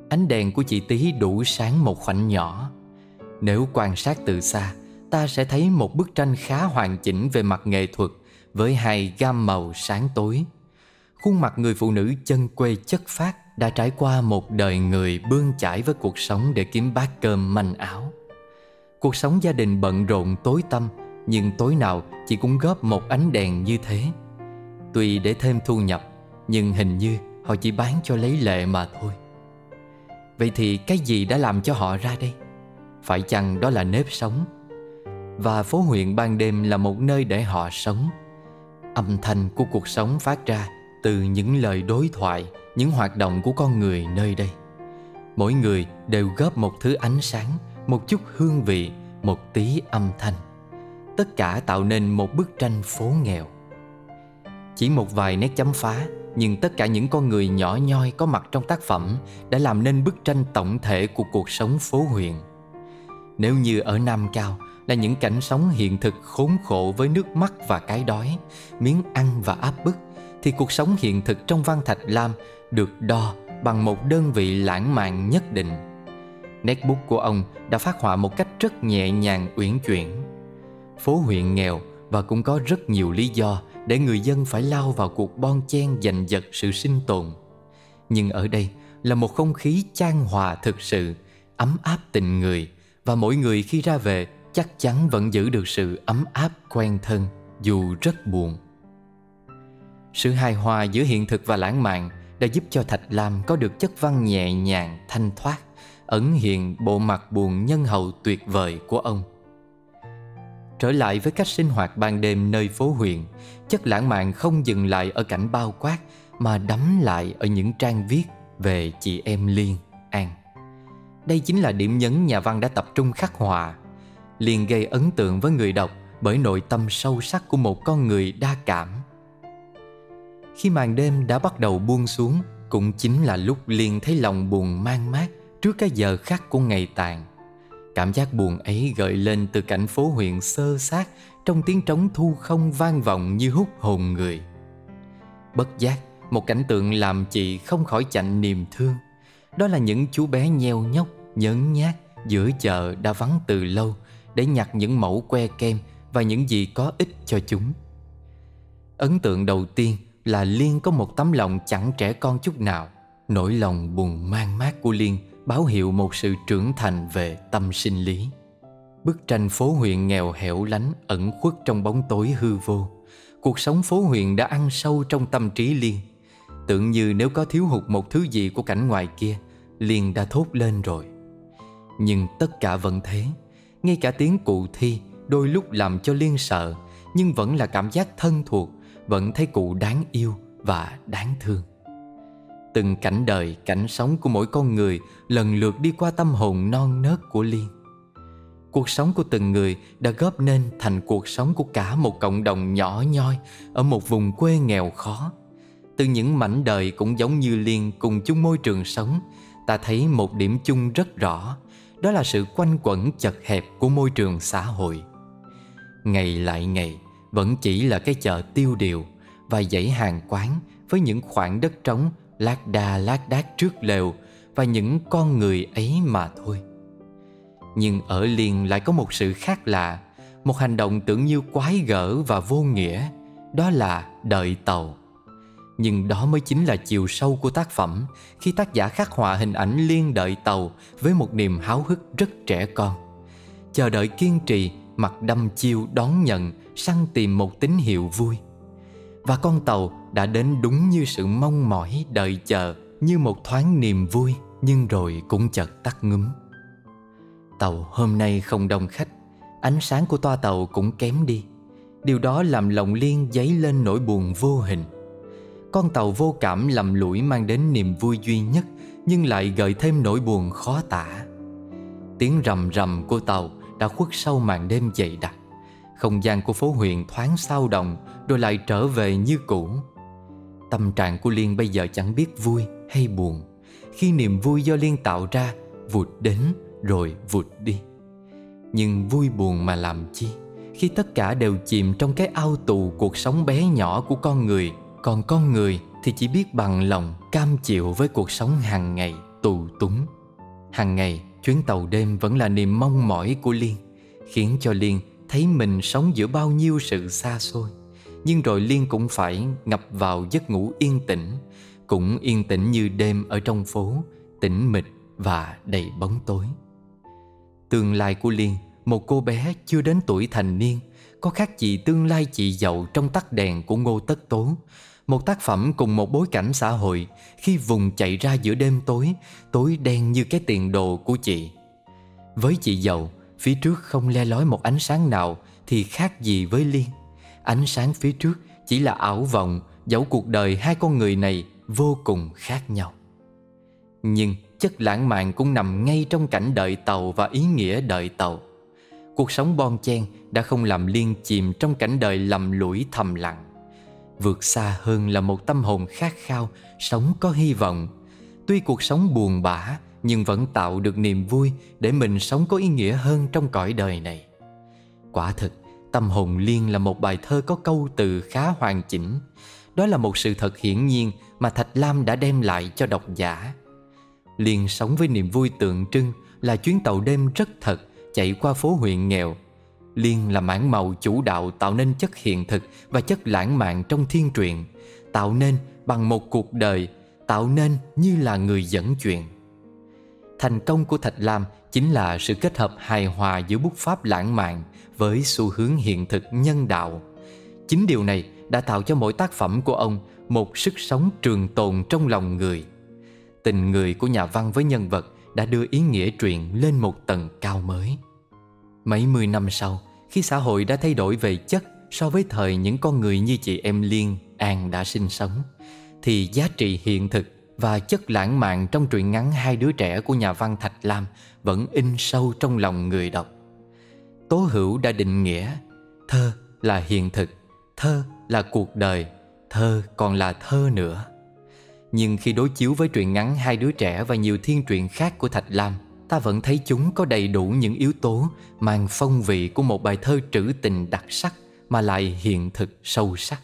Ánh đèn của chị tí đủ sáng một khoảnh nhỏ. Nếu quan sát từ xa ta sẽ thấy một bức tranh khá hoàn chỉnh về mặt nghệ thuật với hai gam màu sáng tối. Khuôn mặt người phụ nữ chân quê chất phát đã trải qua một đời người bươn chải với cuộc sống để kiếm bát cơm manh áo. Cuộc sống gia đình bận rộn tối tăm, nhưng tối nào chị cũng góp một ánh đèn như thế. Tuy để thêm thu nhập, nhưng hình như họ chỉ bán cho lấy lệ mà thôi. Vậy thì cái gì đã làm cho họ ra đây? Phải chăng đó là nếp sống? Và phố huyện ban đêm là một nơi để họ sống. Âm thanh của cuộc sống phát ra từ những lời đối thoại những hoạt động của con người nơi đây mỗi người đều góp một thứ ánh sáng một chút hương vị một tí âm thanh tất cả tạo nên một bức tranh phố nghèo chỉ một vài nét chấm phá, nhưng tất cả những con người nhỏ nhoi có mặt trong tác phẩm đã làm nên bức tranh tổng thể của cuộc sống phố huyện nếu như ở nam cao là những cảnh sống hiện thực khốn khổ với nước mắt và cái đói, miếng ăn và áp bức, thì cuộc sống hiện thực trong văn thạch lam được đo bằng một đơn vị lãng mạn nhất định. Nét bút của ông đã phát họa một cách rất nhẹ nhàng uyển chuyển. Phố huyện nghèo và cũng có rất nhiều lý do để người dân phải lao vào cuộc bon chen giành giật sự sinh tồn. Nhưng ở đây là một không khí chan hòa thực sự, ấm áp tình người và mỗi người khi ra về chắc chắn vẫn giữ được sự ấm áp quen thân dù rất buồn. Sự hài hòa giữa hiện thực và lãng mạn đã giúp cho Thạch Lam có được chất văn nhẹ nhàng, thanh thoát, ẩn hiện bộ mặt buồn nhân hậu tuyệt vời của ông. Trở lại với cách sinh hoạt ban đêm nơi phố huyện, chất lãng mạn không dừng lại ở cảnh bao quát mà đắm lại ở những trang viết về chị em Liên, An. Đây chính là điểm nhấn nhà văn đã tập trung khắc họa. Liên gây ấn tượng với người đọc bởi nội tâm sâu sắc của một con người đa cảm. Khi màn đêm đã bắt đầu buông xuống, cũng chính là lúc Liên thấy lòng buồn mang mát trước cái giờ khắc của ngày tàn. Cảm giác buồn ấy gợi lên từ cảnh phố huyện sơ sát trong tiếng trống thu không vang vọng như hút hồn người. Bất giác, một cảnh tượng làm chị không khỏi chạnh niềm thương. Đó là những chú bé nheo nhóc, nhấn nhát giữa chợ đã vắng từ lâu để nhặt những mẫu que kem và những gì có ích cho chúng. Ấn tượng đầu tiên là Liên có một tấm lòng chẳng trẻ con chút nào. Nỗi lòng buồn mang mát của Liên báo hiệu một sự trưởng thành về tâm sinh lý. Bức tranh phố huyện nghèo hẻo lánh ẩn khuất trong bóng tối hư vô. Cuộc sống phố huyện đã ăn sâu trong tâm trí Liên. Tưởng như nếu có thiếu hụt một thứ gì của cảnh ngoài kia, Liên đã thốt lên rồi. Nhưng tất cả vẫn thế. Ngay cả tiếng cụ thi đôi lúc làm cho Liên sợ, nhưng vẫn là cảm giác thân thuộc, vẫn thấy cụ đáng yêu và đáng thương. Từng cảnh đời, cảnh sống của mỗi con người lần lượt đi qua tâm hồn non nớt của Liên. Cuộc sống của từng người đã góp nên thành cuộc sống của cả một cộng đồng nhỏ nhoi ở một vùng quê nghèo khó. Từ những mảnh đời cũng giống như Liên cùng chung môi trường sống, ta thấy một điểm chung rất rõ, đó là sự quanh quẩn chật hẹp của môi trường xã hội. Ngày lại ngày, vẫn chỉ là cái chợ tiêu điều và dãy hàng quán với những khoảng đất trống lác đà lác đác trước lều và những con người ấy mà thôi. Nhưng ở liền lại có một sự khác lạ, một hành động tưởng như quái gở và vô nghĩa, đó là đợi tàu. Nhưng đó mới chính là chiều sâu của tác phẩm khi tác giả khắc họa hình ảnh liên đợi tàu với một niềm háo hức rất trẻ con. Chờ đợi kiên trì, mặt đâm chiêu đón nhận, săn tìm một tín hiệu vui. Và con tàu đã đến đúng như sự mong mỏi đợi chờ như một thoáng niềm vui nhưng rồi cũng chợt tắt ngấm Tàu hôm nay không đông khách, ánh sáng của toa tàu cũng kém đi. Điều đó làm lòng Liên dấy lên nỗi buồn vô hình. Con tàu vô cảm lầm lũi mang đến niềm vui duy nhất nhưng lại gợi thêm nỗi buồn khó tả. Tiếng rầm rầm của tàu đã khuất sâu màn đêm dày đặc. Không gian của phố huyện thoáng sao động rồi lại trở về như cũ. Tâm trạng của Liên bây giờ chẳng biết vui hay buồn. Khi niềm vui do Liên tạo ra, Vụt đến rồi vụt đi. Nhưng vui buồn mà làm chi? Khi tất cả đều chìm trong cái ao tù cuộc sống bé nhỏ của con người, Còn con người thì chỉ biết bằng lòng cam chịu với cuộc sống hàng ngày tù túng. Hàng ngày, chuyến tàu đêm vẫn là niềm mong mỏi của Liên, Khiến cho Liên thấy mình sống giữa bao nhiêu sự xa xôi nhưng rồi Liên cũng phải ngập vào giấc ngủ yên tĩnh, Cũng yên tĩnh như đêm ở trong phố, Tĩnh mịch và đầy bóng tối. Tương lai của Liên, Một cô bé chưa đến tuổi thành niên, Có khác gì tương lai chị giàu trong tắt đèn của Ngô Tất Tố, Một tác phẩm cùng một bối cảnh xã hội Khi vùng chạy ra giữa đêm tối Tối đen như cái tiền đồ của chị. Với chị giàu, Phía trước không le lói một ánh sáng nào Thì khác gì với Liên. Ánh sáng phía trước chỉ là ảo vọng Dẫu cuộc đời hai con người này vô cùng khác nhau. Nhưng chất lãng mạn cũng nằm ngay trong cảnh đợi tàu và ý nghĩa đợi tàu. Cuộc sống bon chen đã không làm Liên chìm trong cảnh đời lầm lũi thầm lặng. Vượt xa hơn là một tâm hồn khát khao, sống có hy vọng. Tuy cuộc sống buồn bã nhưng vẫn tạo được niềm vui để mình sống có ý nghĩa hơn trong cõi đời này. Quả thực Tâm hồn liên là một bài thơ có câu từ khá hoàn chỉnh. Đó là một sự thật hiển nhiên mà Thạch Lam đã đem lại cho độc giả. Liên sống với niềm vui tượng trưng là chuyến tàu đêm rất thật chạy qua phố huyện nghèo. Liên là mảng màu chủ đạo tạo nên chất hiện thực và chất lãng mạn trong thiên truyện Tạo nên bằng một cuộc đời, tạo nên như là người dẫn chuyện. Thành công của Thạch Lam chính là sự kết hợp hài hòa giữa bút pháp lãng mạn với xu hướng hiện thực nhân đạo. Chính điều này đã tạo cho mỗi tác phẩm của ông một sức sống trường tồn trong lòng người. Tình người của nhà văn với nhân vật đã đưa ý nghĩa truyện lên một tầng cao mới. Mấy mươi năm sau, khi xã hội đã thay đổi về chất so với thời những con người như chị em Liên, An đã sinh sống, thì giá trị hiện thực và chất lãng mạn trong truyện ngắn hai đứa trẻ của nhà văn Thạch Lam vẫn in sâu trong lòng người đọc. Tố Hữu đã định nghĩa thơ là hiện thực, thơ là cuộc đời, thơ còn là thơ nữa. Nhưng khi đối chiếu với truyện ngắn hai đứa trẻ và nhiều thiên truyện khác của Thạch Lam, ta vẫn thấy chúng có đầy đủ những yếu tố mang phong vị của một bài thơ trữ tình đặc sắc mà lại hiện thực sâu sắc.